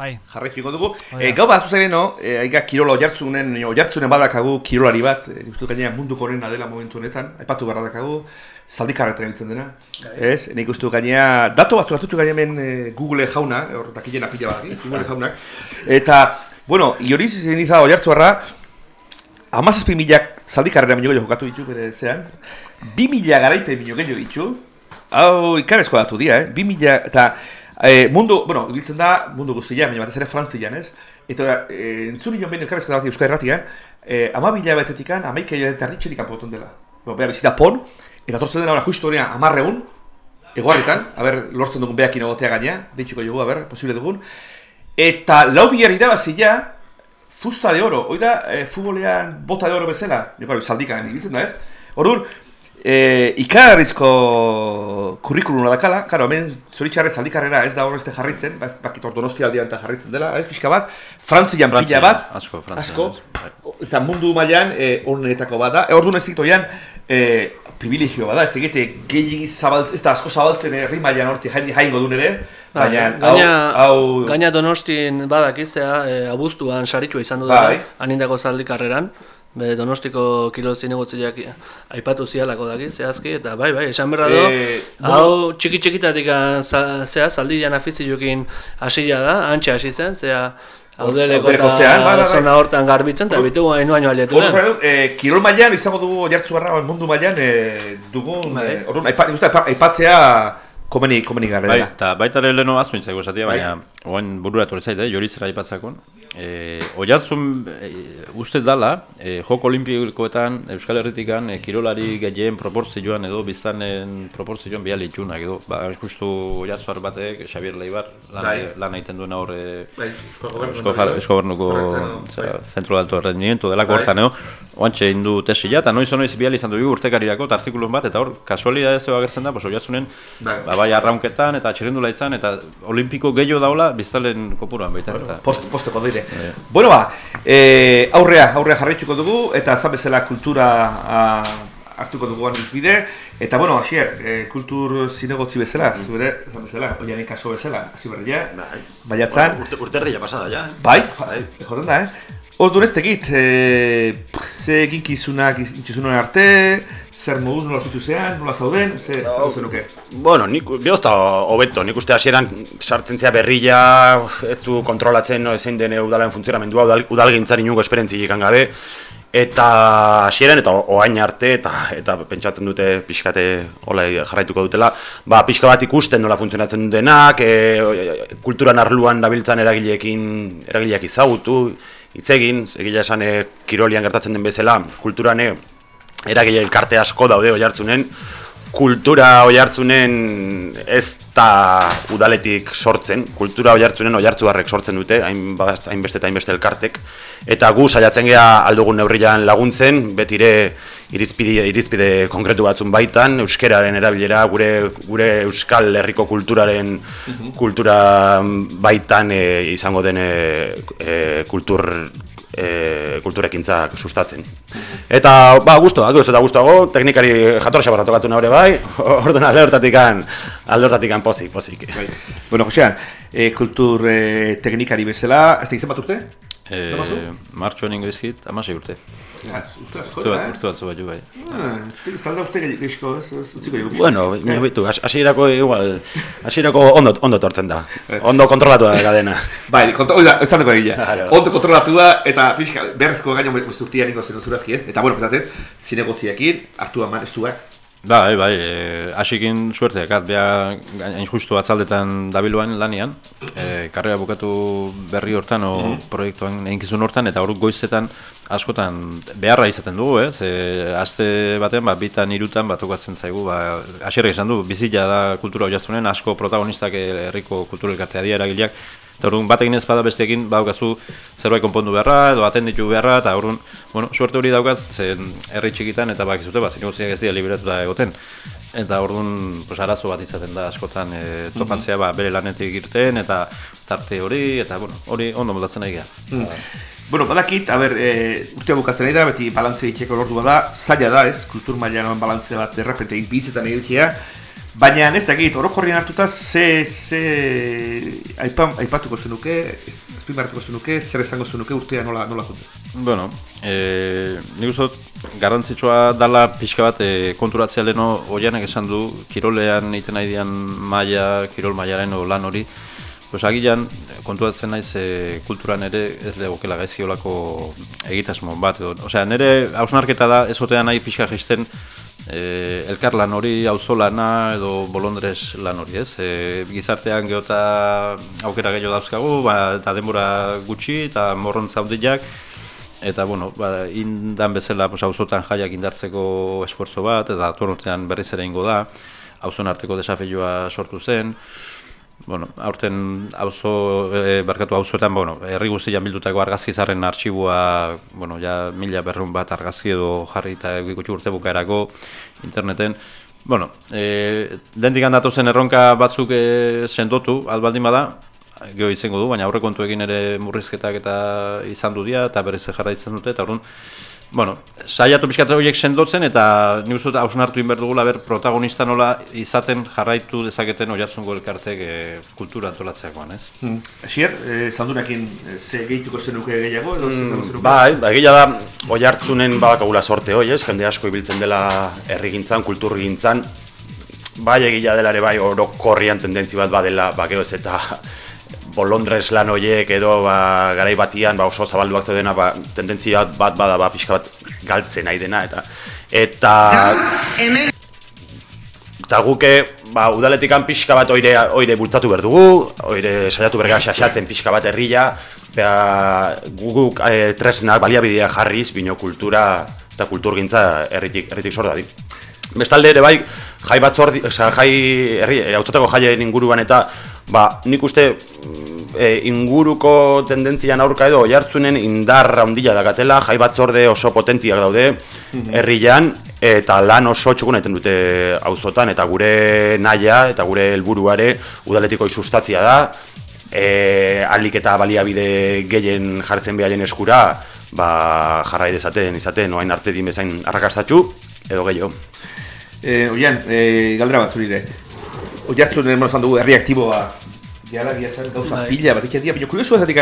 Bai. jarraituko dugu. Oh, E, ja. gau bat zuzageno, e, aiga kirola oiartzunen, oiartzunen badakagu kirolari bat, e, uste gainera munduko horrena dela momentu honetan, aipatu beharra dakagu, zaldikarretan egiten dena. Ez, nik uste gainera, datu batzuk hartutu gainera hemen e, Google jauna, e, hor dakilena pila bat, Google jaunak. Eta, bueno, ioriz izan izan oiartzu barra, amazazpi milak zaldikarrera minio gehiago jokatu ditu bere zean, bi mila garaipe minio gehiago ditu, hau ikarezko datu dira, eh? bi mila, eta e, mundu, bueno, ibiltzen da mundu guztian, baina batez ere frantzian, ez? Eta e, entzun nion behin elkarrezko datu euskal erratian, e, ama bila betetikan, amaika hilabete erditxerik kanpoton dela. Bo, beha bizita pon, eta tortzen dena hori justu honean amarreun, egoarritan, haber, lortzen dugun behakin egotea gaina, deituko dugu, haber, posible dugun. Eta lau bilar irabazia, fusta de oro, hoi da, e, futbolean bota de oro bezala, jo, claro, zaldikan ibiltzen da, ez? Orduan, e, ikarrizko kurrikuluna dakala, karo, hemen zoritxarrez zaldikarrera ez da horrezte jarritzen, ba, ez bakit ordonosti aldean eta jarritzen dela, ez pixka bat, Frantzian pila bat, asko, Frantzian, asko, bai. eta mundu mailan e, honetako bat da, e, orduan ez dikto jan, e, privilegio bada, ez tegite gehiagi zabaltzen, ez da asko zabaltzen herri mailan horti jain, jaingo duen ere, baina hau, gaina, hau, gaina donostin badakizea, e, abuztuan saritua izan du Bai. dela, anindako zaldikarreran, be donostiko kirol zinegotziak aipatu zialako daki, zehazki, eta bai, bai, esan berra do, Eh, hau txiki txikitatik ah, za, zea, zaldian afiziokin hasia da, antxe hasi zen, zea, haudeleko Haudeleko zean, bai, bai, eta bai. zona hortan garbitzen, eta bitu hain baino Hor, jare, eh, kirol mailan izango dugu jartzu barra mundu mailan eh, dugun, Bai. eh, orduan, aipatzea komeni, komeni gara Bai, eta baita ere leheno aztu nintzaigu esatia, Bai. baina oain burura etorri zait, eh, joritzera aipatzakon. E, Oiartzun e, uste dala, e, joko olimpikoetan Euskal Herritikan e, kirolari gehien proportzioan edo bizanen proportzioan bial itxunak edo. Ba, justu Oiartzuar batek, Xabier Leibar, lan, Bai. lan egiten duen aurre Bai, zera, Zentro Alto Rendimiento delako Bai. hortan edo, oantxe indu tesila, eta noiz noiz bial izan dugu urtekarirako eta artikulun bat, eta hor, kasualidadez agertzen da, pues, oiartzunen, Bai. ba, bai arraunketan eta txirrendula itzan, eta olimpiko gehiago daula biztalen kopuruan baita. eta, Post, posteko dire. Bueno ba, e, aurrea, aurrea jarraituko dugu, eta zan bezala kultura a, hartuko dugu aniz bide. Eta bueno, Asier, e, kultur zinegotzi bezala, zure, zan bezala, oianik kaso bezala, hasi berria, Bai. baiatzan. Urte, urte erdia pasada, ja. eh? Bai, joten da, eh? Orduan ez tegit, e, ze eginkizunak itxuzunen arte, zer moduz nola aurkitu zean, nola zauden, ze no. zenuke? Bueno, nik bihozta hobeto, nik uste hasieran sartzen zea berrila, ez du kontrolatzen no, zein den udalen funtzionamendua, udal, udalgintzari inungo esperentzilik gabe, eta hasieran eta oain arte eta eta pentsatzen dute pixkate hola jarraituko dutela, ba pixka bat ikusten nola funtzionatzen denak, e, kulturan arluan dabiltzan eragileekin eragileak ezagutu, hitz egin, egia esan e, kirolian gertatzen den bezala, kulturan eragile elkarte asko daude oihartzunen, kultura oihartzunen ez da udaletik sortzen, kultura oihartzunen oihartzuarrek sortzen dute, hainbeste hainbeste eta hainbeste elkartek, eta gu saiatzen gea aldugun neurrian laguntzen, betire irizpide, irizpide konkretu batzun baitan, euskeraren erabilera, gure, gure euskal herriko kulturaren kultura baitan e, izango den e, kultur e, kulturekintzak sustatzen. Eta, ba, gusto, ados eta gustoago, teknikari jatorra xabarra tokatu naure bai, orduan alde hortatikan, alde hortatikan pozik, pozik. Bai. Bueno, Josean, e, kultur e, teknikari bezala, ez da izan bat urte? E, martxoan ingo izkit, amasei urte. Ja, urte asko, eh? urte batzu bat bai. Ah, ez talda urte gehiago, ez utziko dugu. Bueno, mira, bitu, hasierako igual, hasierako ondo, ondo tortzen da. Ondo kontrolatu da dena. Bai, kontra, oida, ez taldeko egia. Claro. Ondo kontrolatu da, eta pixka, beharrezko gaino urtia ningo zen zurazki, ez? Eta, bueno, pensatzen, zinegotziakin, hartu aman ez duak. Bai, bai, e, asikin suerte dakat, beha hain justu atzaldetan dabiluan lanian, e, karrera bukatu berri hortan, o proiektuan eginkizun hortan, eta hor goizetan askotan beharra izaten dugu, ez? E, aste baten, ba, bitan, irutan, bat okatzen zaigu, ba, asierrek esan du, bizila da kultura oiaztunen, asko protagonistak e, herriko kultura elkartea dira eragileak, Eta orduan batekin ez bada besteekin badaukazu zerbait konpondu beharra edo atenditu beharra eta orduan, bueno, suerte hori daukat zen herri txikitan eta bakizute bat zinegotziak ez dira liberatuta egoten. Eta orduan, pues, arazo bat izaten da askotan e, topatzea ba, bere lanetik irten eta tarte hori eta bueno, hori ondo moldatzen nahi geha. Bueno, badakit, a ber, e, urtea bukatzen nahi da, beti balantze itxeko lortu da, zaila da, ez, kultur mailan balantze bat derrepente hitzetan egitea, baina ez dakit, orokorrian hartuta, ze, ze, aipan, aipatuko zenuke, azpimarratuko zenuke, zer esango zenuke urtea nola, nola juntu. Bueno, e, nik uste garrantzitsua dala pixka bat e, konturatzea leno oianek esan du, kirolean egiten nahi dian maila, kirol mailaren o lan hori, Pues agian, konturatzen naiz e, kulturan ere ez legokela gaizkiolako egitasmo bat. Edo. Osea, nire hausnarketa da ez otea nahi pixka jisten e, elkar lan hori, auzolana edo bolondrez lan hori, ez? E, gizartean geota aukera gehiago dauzkagu, ba, eta denbora gutxi eta morrontza handiak, Eta, bueno, ba, indan bezala pues, auzotan jaiak indartzeko esfortzo bat, eta atornotean berriz ere ingo da, auzon arteko desafioa sortu zen, Bueno, aurten auzo e, barkatu auzoetan, bueno, herri guztian bildutako argazki zarren artxibua, bueno, ja mila berrun bat argazki edo jarri eta egiko urte bukaerako interneten. Bueno, e, dendik handatu zen erronka batzuk e, sendotu, albaldin bada, geho itzengo du, baina aurrekontuekin ere murrizketak eta izan du dira, eta berriz jarraitzen dute, eta orduan, Bueno, saiatu pixkat horiek sendotzen eta nik uste dut hausnartu inber dugula ber protagonista nola izaten jarraitu dezaketen oiartzungo elkartek e, kultura antolatzeakoan, ez? Hmm. Asier, e, zandunekin e, ze gehituko zenuke gehiago edo zenuke? Bai, ba, egia da, oi hartzunen badakagula sorte hoi, ez? Jende asko ibiltzen dela herrigintzan, kulturgintzan. Bai, egia dela ere bai, orokorrian tendentzi bat badela, ba, geho ez eta bolondrez lan horiek edo ba, garai batian ba, oso zabalduak zeudena ba, tendentzia bat bada ba, pixka bat galtzen nahi dena eta eta eta guke ba, udaletikan pixka bat oire, oire bultzatu behar dugu, oire saiatu berga xaxatzen pixka bat herria, Bea, guguk e, tresnak baliabidea jarriz, bino kultura eta kulturgintza herritik, herritik sor dadin. Bestalde ere bai, jai batzordi, osea, jai, herri, jaien inguruan eta ba, nik uste mm, e, inguruko tendentzian aurka edo oihartzunen indar handia dakatela, jai batzorde oso potentiak daude herrian eta lan oso txukun egiten dute auzotan eta gure naia eta gure helburuare udaletiko sustatzia da e, alik eta baliabide gehien jartzen behaien eskura ba, jarrai dezaten izaten oain arte din bezain arrakastatxu edo gehiago. E, oian, e, galdera bat zurire. Oiartzun, bueno, zan dugu, herri aktiboa. Jala, gia zen, gauza Bai. pila bat ikia dira, baina kuriosu ez datik,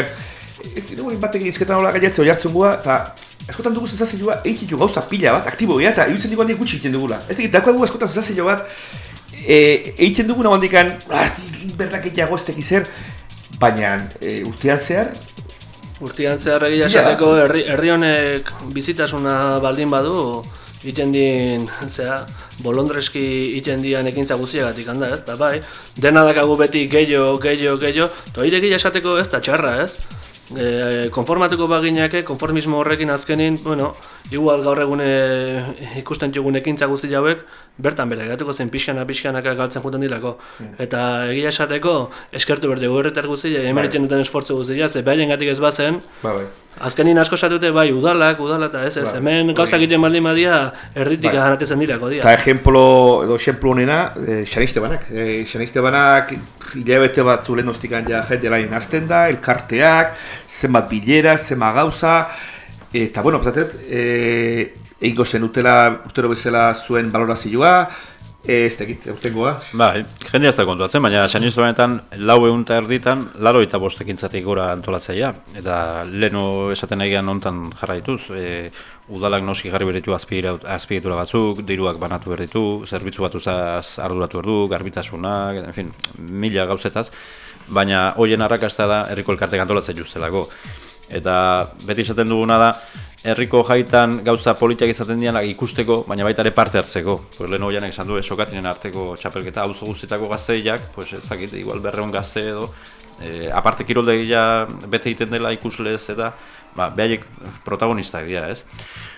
ez dugu nik batek izketan hola gaiatze hori hartzen gua, eta askotan dugu sensazioa egiten gauza pila bat, aktibo gea, eta irutzen dugu handik gutxi egiten dugula. Ez dakit, dakoagu askotan sensazio bat, e, egiten duguna handikan, ah, berdak egiteago ez tekiz zer, baina e, urtean zehar, Urtean zehar egia esateko herri, herri honek bizitasuna baldin badu, egiten din, zera, bolondreski egiten dian ekintza guztiagatik handa ez, eta bai, dena dakagu beti gehiago, gehiago, gehiago, eta hori egia esateko ez da txarra ez, e, konformatuko baginake, konformismo horrekin azkenin, bueno, igual gaur egune ikusten dugun ekintza guzti hauek, bertan bere, gatuko zen pixkana pixkanaka galtzen juten dirako. Eta egia esateko, eskertu berde horretar guztia, hemen egiten duten esfortzu guztia, ze behaien gatik ez bazen, ba, bai. Azkenin asko esatute bai udalak, udala eta ez ez, Bai, hemen gauzak egiten baldin badia, erritik Bai. bai. dirako dira. Eta ejemplo, edo ejemplo honena, e, Xaniste banak. E, Xaniste banak, hilabete bat zulen ostikan ja jende lain hasten da, elkarteak, zenbat bilera, zenbat gauza, eta bueno, pasatzen, e, egingo zen utela, urtero bezala zuen balorazioa, e, ez dakit, urtengoa. Bai, jende ez da kontuatzen, baina Xanisto honetan lau egun eta erditan, laro eta bostekintzatik gora antolatzaia. Eta leno esaten egian hontan jarraituz, e, udalak noski jarri berditu azpiegitura azpiegitura batzuk, diruak banatu berditu, zerbitzu batuzaz arduratu berdu, garbitasunak, en fin, mila gauzetaz, baina hoien arrakasta da herriko elkartek antolatzen justelako. Eta beti esaten duguna da, herriko jaitan gauza politiak izaten dianak ikusteko, baina baita ere parte hartzeko. Pues lehen hoianek esan du, sokatinen arteko txapelketa, auzo guztietako gazteiak, pues ezakit, igual berreun gazte edo, e, aparte kiroldegia bete egiten dela ikuslez eta, ba, behaiek protagonistak dira, ez?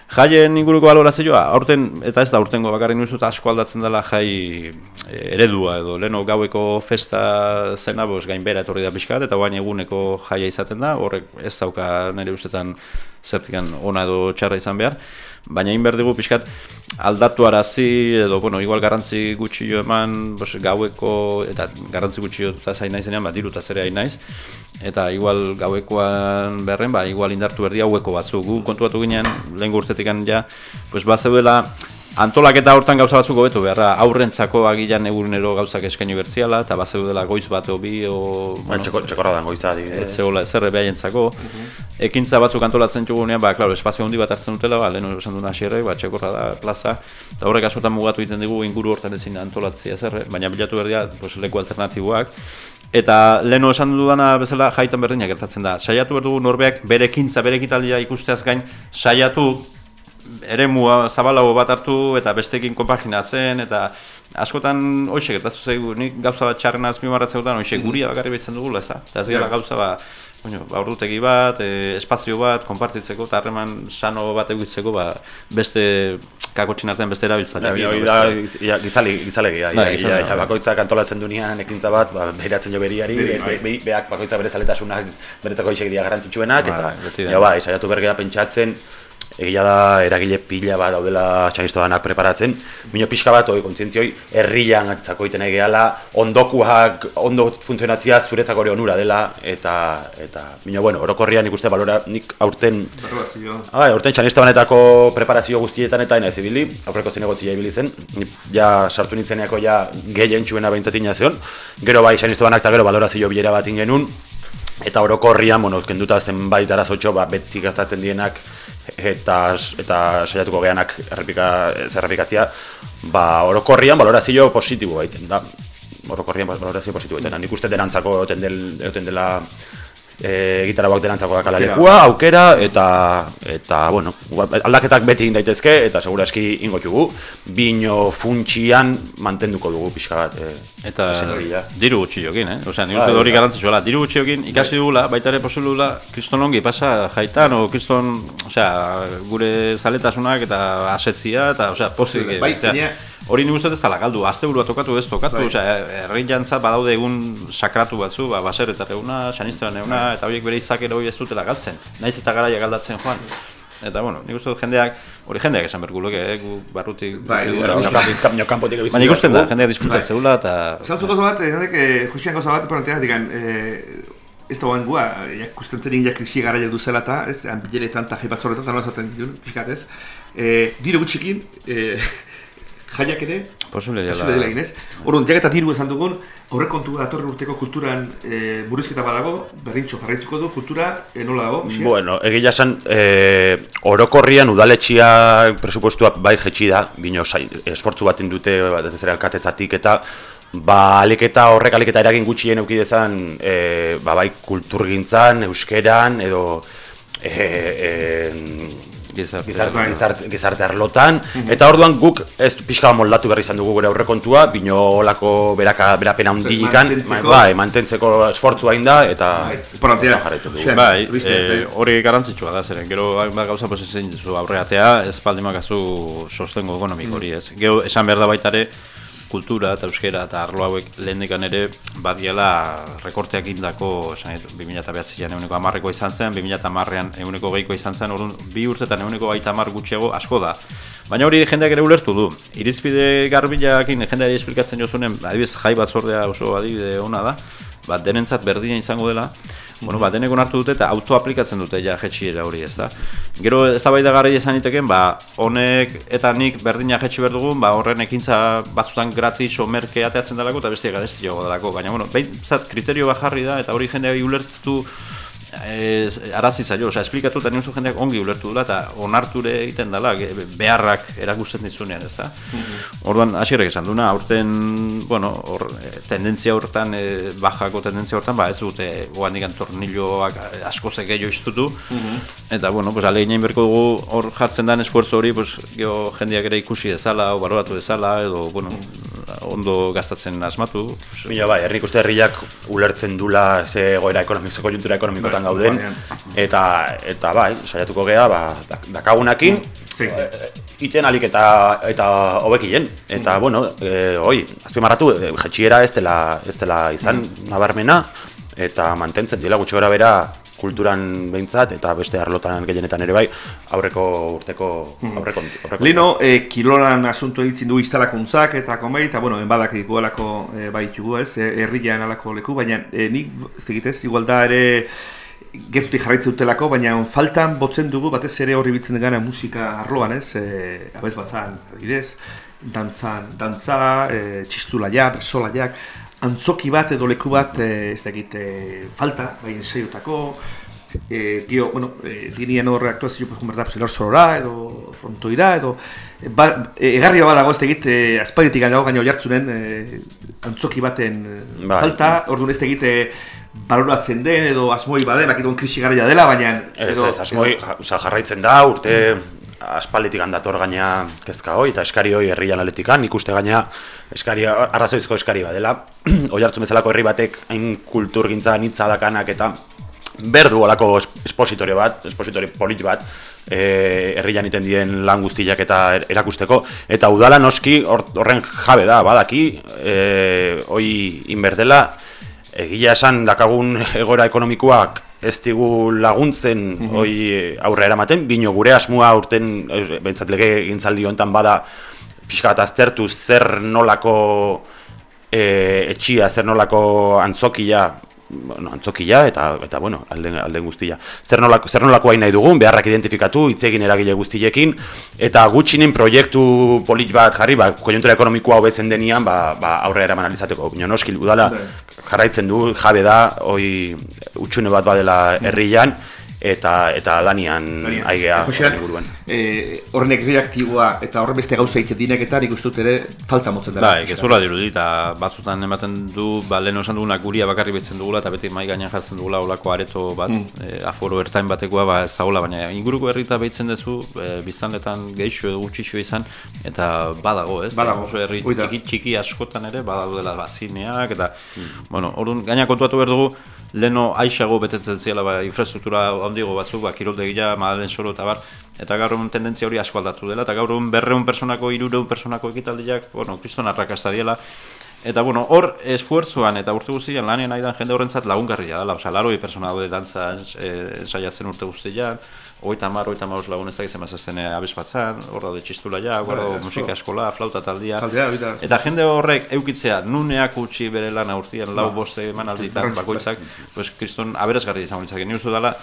Jaien inguruko balorazioa, aurten, eta ez da urtengo bakarrik eta asko aldatzen dela jai e, eredua edo leno gaueko festa zena bos gainbera etorri da pixkat eta guain eguneko jaia izaten da, horrek ez dauka nire ustetan zertikan ona edo txarra izan behar, baina egin behar dugu pixkat aldatu arazi edo, bueno, igual garrantzi gutxi jo eman, bos, gaueko eta garrantzi gutxi jo eta zain naizenean, ba, diru zere hain naiz, eta igual gauekoan berren, ba, igual indartu berdi haueko batzu. Gu kontuatu ginen, lehen urtetikan ja, pues bazeudela antolaketa hortan gauza batzuk hobetu beharra, aurrentzako agilan egunero gauzak eskaini bertziala, eta bazeudela goiz bat o bi o... Bueno, txeko, txekorra da goiza Ez adibidez. zegoela ezer behaientzako. Ekintza batzuk antolatzen txugunean, ba, klaro, espazio handi bat hartzen dutela, ba, lehen esan duen asierrek, ba, txekorra da, plaza, eta horrek askotan mugatu egiten digu inguru hortan ezin antolatzea zer, baina bilatu behar dira, pues, leku alternatiboak. Eta leheno esan dudana bezala jaitan berdinak gertatzen da. Saiatu behar dugu norbeak bere ekintza, bere ekitaldia ikusteaz gain, saiatu eremua zabalago bat hartu eta besteekin konpaginatzen eta askotan hoxe gertatu zaigu, nik gauza bat txarrena azpimarratzen dutan, hoxe guria bakarri behitzen dugula, ez da? Eta ez gara gauza ba, bueno, ba, ordutegi bat, e, espazio bat, konpartitzeko eta harreman sano bat egitzeko ba, beste kakotxin artean beste erabiltzaile. Ja, hori da ia, gizali, gizalegia, Bai, ia, ia, gizalegia, ia, bai. bakoitzak antolatzen duenean ekintza bat, ba, behiratzen jo beriari, Beri, be, bai. be, beak bakoitza bere zaletasunak beretzako isek dira garrantzitsuenak, Bai, eta da. ja, bai, saiatu bergea pentsatzen, egia da eragile pila bat daudela txanisto danak preparatzen, bino pixka bat, hori kontzientzia hori, herrian atzako iten egeala, ondokuak, ondo funtzionatzia zuretzako hori onura dela, eta, eta, bino, bueno, orokorrian nik uste balora, nik aurten Balorazioa. Ah, bai, urten txanista banetako preparazio guztietan eta naiz ibili, aurreko zinegotzia ibili zen, ja sartu nintzeneako ja gehien txuena behintatina zion, gero bai txanista banak eta gero balorazio bilera bat ingenun, eta orokorrian, bueno, kenduta zenbait arazotxo, ba, beti gertatzen dienak, eta, eta saiatuko geanak errepika, ez errepikatzea, ba, orokorrian balorazio positibo baiten da. Orokorrian balorazio positibo baiten da. Nik uste denantzako egoten, del, egoten dela e, gitarra denantzako dakala lekua, aukera, eta, eta bueno, aldaketak beti egin daitezke, eta seguraski ingo dugu, bino funtsian mantenduko dugu pixka bat. E, Eta esentzia. diru gutxi jokin, eh? Osea, nik Bai, uste hori bai. garrantzitsua Diru gutxi jokin ikasi dugula, baita ere posible dugula, kriston ongi pasa jaitan, o kriston, osea, gure zaletasunak eta asetzia, eta, osea, pozik, Bai, hori nik uste ez dela galdu, asteburua tokatu ez tokatu, Bai. osea, herri jantza badaude egun sakratu batzu, ba, baser eta eguna, xanistean eguna, eta horiek bere izakero hori ez dutela galtzen, naiz eta garaia galdatzen joan. Eta, bueno, nik uste dut jendeak, hori jendeak esan berku luke, eh, gu barrutik, Bai, bizi bai, bai. Baina kanpotik Baina ikusten da, jendeak disfrutatzen Bai. zeula, eta... Zaltzu gauza bat, jendek, eh, Josean gauza bat, plantea, digan, eh, ez da guen gua, ja, ikusten zen ja krisi gara jeldu zela eta, ez, anbileretan eta jaibat zorretan, eta nola zaten pixkat ez. Eh, dire gutxikin, eh, jaiak ere, Posible dela. dela egin, ez? Orduan, jak eta diru esan dugun, aurrekontua datorren urteko kulturan e, buruzketa badago, berrintxo jarraituko du, kultura e, nola dago? Mixier? Bueno, egia esan, e, orokorrian udaletxia presupostua bai jetxi da, bino esfortzu bat dute bat ez ere alkatetzatik eta ba alik eta horrek alik eta eragin gutxien eduki dezan e, ba, bai kulturgintzan, euskeran edo e, e, Gizarte. gizarte, gizarte, gizarte arlotan, eta orduan guk ez pixka moldatu berri izan dugu gure aurrekontua, bino olako beraka, berapena hundikan, bai, mantentzeko esfortzua da, eta Bai, importantea. jarraitzen dugu. Bai, bai. hori garrantzitsua da, zeren, gero hainbat gauza posizen zu aurreatea, ez baldin makazu sostengo ekonomiko hori ez. Gero esan behar da baita ere, kultura eta euskera eta arlo hauek lehendikan ere badiela rekorteak indako, esan ditu, 2009an eguneko amarreko izan zen, 2010an eguneko geiko izan zen, orduan bi urtetan eguneko gaita amar gutxiago asko da. Baina hori jendeak ere ulertu du. Irizpide garbilakin jendeari esplikatzen jozunen, adibidez jai batzordea oso adibide ona da, bat denentzat berdina izango dela, bueno, ba, denek onartu dute eta autoaplikatzen dute ja jetxiera hori, ez da. Gero eztabaidagarri izan iteken, ba, honek eta nik berdina jetxi behar dugun, ba, horren ekintza batzutan gratis o merke ateatzen delako eta bestiak garestiago delako. Baina, bueno, behintzat kriterio bat jarri da eta hori jendeak ulertu ez, arazi zaio, osea, esplikatu eta nizu jendeak ongi ulertu dela eta onarture egiten dela beharrak erakusten dizunean, ez da? Orduan, hasierrek esan duna, aurten, bueno, hor, eh, tendentzia hortan, e, bajako tendentzia hortan, ba, ez dute goandikan tornilloak eh, asko gehiago iztutu, eta, bueno, pues, alegin egin berko dugu hor jartzen den esfuerzo hori, pues, geho jendeak ere ikusi dezala, o baloratu dezala, edo, bueno, ondo gastatzen asmatu. Mila bai, herrik uste herriak ulertzen dula ze egoera ekonomiko, konjuntura ekonomikotan Bai, gauden, eta, eta bai, saiatuko gea, ba, dak- dakagunakin, Sí. eh, iten alik eta eta hobekien. Eta, bueno, e, oi, azpimarratu, e, jetxiera ez dela, ez dela izan nabarmena, eta mantentzen dira gutxi bera kulturan behintzat, eta beste arlotan gehienetan ere bai, aurreko urteko aurreko, aurreko Lino, e, kilolan asuntu egitzen du instalakuntzak eta komei, eta bueno, enbadak igualako e, baitugu ez, e, herrian alako leku, baina e, nik, ez egitez, igual da ere gezutik jarraitzen dutelako, baina faltan botzen dugu batez ere horri bitzen gana musika arloan ez, e, abez batzan, adibidez, dantzan, dantza, e, txistulaia, bersolaiak, antzoki bat edo leku bat, e, ez dakit, e, falta, bai ensaiotako, e, gio, bueno, e, dinien horre aktuazio, pues, berda, pues, elor edo frontoira, edo e, ba, e, egarri bat dago ez egit, e, aspalditik dago gaino jartzunen e, antzoki baten Bai. falta, orduan ez egit e, baloratzen den, edo asmoi baden, bakituen krisi garaia dela, baina... Ez, edo- ez, asmoi, ja, osea, jarraitzen da, urte aspalditik handator gaina kezka hoi, eta eskari hoi herrian aletikan, ikuste gaina eskari, arrazoizko eskari badela, oi hartzun bezalako herri batek hain kulturgintza nitza dakanak eta berdu olako es- espositorio bat, espositorio polit bat, e, herrian iten dien lan guztiak eta er- erakusteko, eta udala noski hor- horren jabe da, badaki, e, hoi inberdela, egia esan dakagun egora ekonomikoak ez digu laguntzen hoi aurre eramaten, bino gure asmoa urten, eh, behintzat lege gintzaldi honetan bada, pixka bat aztertu zer nolako e, etxia, zer nolako antzokia, bueno, antzokia eta eta bueno, alden alden guztia. Zer nolako zer nolako nahi dugun, beharrak identifikatu, hitz egin eragile guztiekin eta gutxinen proiektu polit bat jarri, ba konjuntura ekonomikoa hobetzen denean, ba, ba aurre eraman alizateko. Baina noski udala jarraitzen du jabe da hoi utxune bat badela herrian eta eta lanian aigea inguruan. eh, horrenek reaktiboa eta horren beste gauza egiten dinek eta nik uste dut ere falta motzen dela. Bai, gezurra dirudi, eta batzutan ematen du, ba, lehen esan duguna guria bakarri betzen dugula, eta beti mai gainean jartzen dugula olako areto bat, eh, aforo ertain batekoa, ba, ez dagoela, baina inguruko herrita behitzen duzu, e, biztanletan geixo edo gutxixo izan, eta badago, ez? Badago, Oso herri txiki, txiki askotan ere, badaudela bazineak, eta, bueno, orduan, gaina kontuatu behar dugu, leno aixago betetzen ziela, ba, infrastruktura handigo batzuk, ba, kiroldegia, madalen soro eta bar, eta gaur egun tendentzia hori asko aldatu dela, eta gaur egun berreun personako, irureun personako ekitaldiak, bueno, kriston arrakasta diela, Eta bueno, hor esfuerzuan eta urte guztian lanean aidan jende horrentzat lagungarria dela, osea, laroi persona daude dantza eh, saiatzen urte guztian, hogeita hamar, hogeita hamabost lagun ez da izan mazazten abespatzan, hor daude txistula ja, hor Bai, daude asko. musika eskola, flauta taldia. Taldea. Eta jende horrek eukitzea nuneak utzi bere lana urtean lau Ba. boste emanalditan Garrantzitsua. bakoitzak, pues kriston aberasgarri izango litzake. Ni uste dela,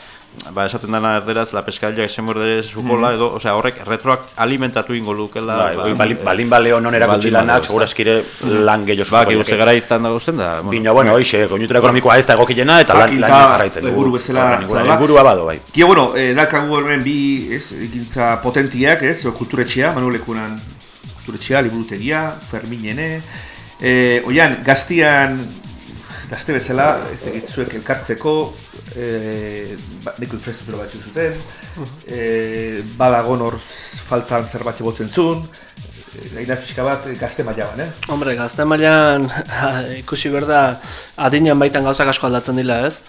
ba esaten dena erderaz la pescailla que se muerde su cola edo, osea, horrek retroak alimentatu ingo lukela. Bai, bai, balin, balin baleo non erakutsi lanak, seguraskire lan gehiago Ba, suposatzen uste garaitan da guztien da. Bino, bueno, hoxe, konjunktura ekonomikoa ez da egokilena eta lan, lan jarraitzen dugu. helburu bezala helburua bado, bai. Tio, bueno, eh, dalkagu horren bi, ez, ekintza potentiak, ez, kulturetxea, Manuel Lekunan kulturetxea, liburutegia, Ferminene, eh, oian, gaztian, gazte bezala, ez dakit zuek elkartzeko, eh, ba, neko infraestruktura batzu zuten, eh, badagon hor faltan zerbait botzen zuen, gaina pixka bat gazte mailaban, eh? Hombre, gazte mailan ikusi behar da adinean baitan gauzak asko aldatzen dila, ez?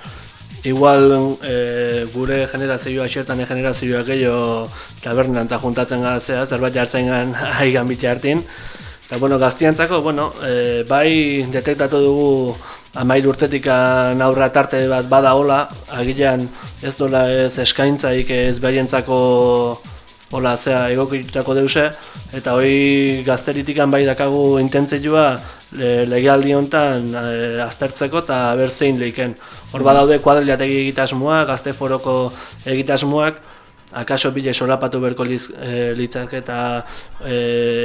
Igual e, gure generazioa xertan e generazioa gehiago tabernan eta juntatzen gazea, zerbait jartzen gan haigan bitia hartin. Eta, bueno, gaztiantzako, bueno, e, bai detektatu dugu amairu urtetikan aurra tarte bat bada hola, agilean ez dola ez eskaintzaik ez behientzako hola, zea, egokitutako deuse, eta hoi gazteritikan bai dakagu intentzioa le, legealdi honetan e, aztertzeko eta ber zein leiken. Hor badaude kuadrilategi egitasmoa, gazte foroko egitasmoak, akaso bile solapatu berko liz, e, litzake eta e,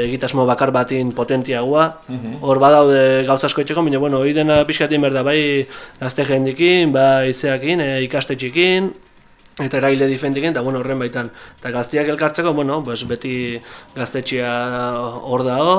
egitasmo bakar batin potentiagoa. Hor badaude gauza asko itxeko, baina bueno, hori dena pixkatin berda bai gazte jendikin, bai zeakin, e, ikastetxikin, eta eragile difendiken, eta bueno, horren baitan. Eta gaztiak elkartzeko, bueno, pues beti gaztetxea hor dago,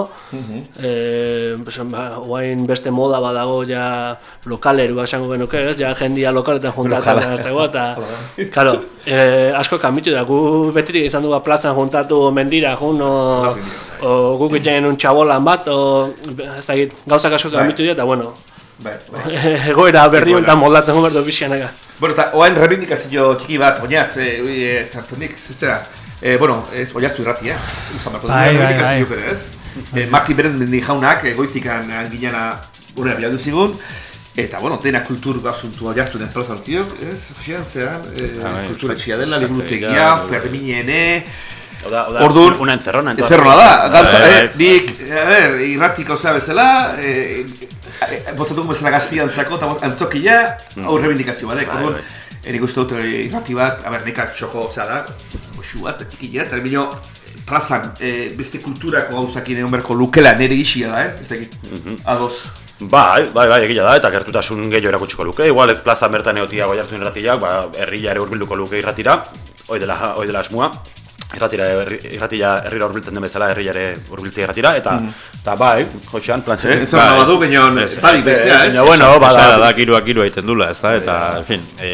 e, pues, ba, oain beste moda badago ja lokaleru esango genuke, ez? Ja jendia lokaletan juntatzen da gaztego, eta, claro, e, asko kanbitu da, gu betirik izan dugu plazan juntatu mendira, jun, o, o guk iten un txabolan bat, o, ez dakit, gauzak asko kanbitu dira, eta bueno, Bai, bai. egoera berri honetan moldatzen goberdu pixanaga. Bueno, eta oain rebindikazio txiki bat, oinatz, e, e, tartzen dik, zera, e, bueno, ez oiaztu irrati, eh? Barko Bai, dut, bai, rebindikazio bai. ere, ez? E, Martin Berendendi jaunak, e, goitikan ginana urera bilatu zigun, eta, bueno, dena kultur basuntu oiaztu den plazan ziok, ez? Fian, zean, e, Ah, bai, kulturetxia dela, liburutegia. Ferminene, Oda, oda, Orduan, una encerrona. entonces. Ezerrola da, gauza, eh, nik, a ber, irratiko zea bezala, eh, eh, botzatuko bezala gaztian zako, eta antzokia, hau rebindikazio badek, Bai, orduan, bai. eh, nik uste dut eh, irrati bat, a ber, nika txoko zea da, goxu bat, txikia, eta bino, plazan, eh, beste kulturako gauzakin egon berko lukela nire isia da, eh, ez dakit, ados. Bai, bai, bai, egia da, eta gertutasun gehiago erakutsiko luke. Igual, plaza bertan egotia goi hartu irratiak, ba, herria ere hurbilduko luke irratira, hoi dela, hoi dela asmoa. Irratira, herri- irratila herrira hurbiltzen den bezala, herria ere hurbiltzea irratira, eta, eta bai, joxean, plan... Eh, ez zara badu, baina, bari, bezea, ez? Baina, bueno, Bada, bada, da, kiruak kiru egiten dula, ez da, eta, en fin, e,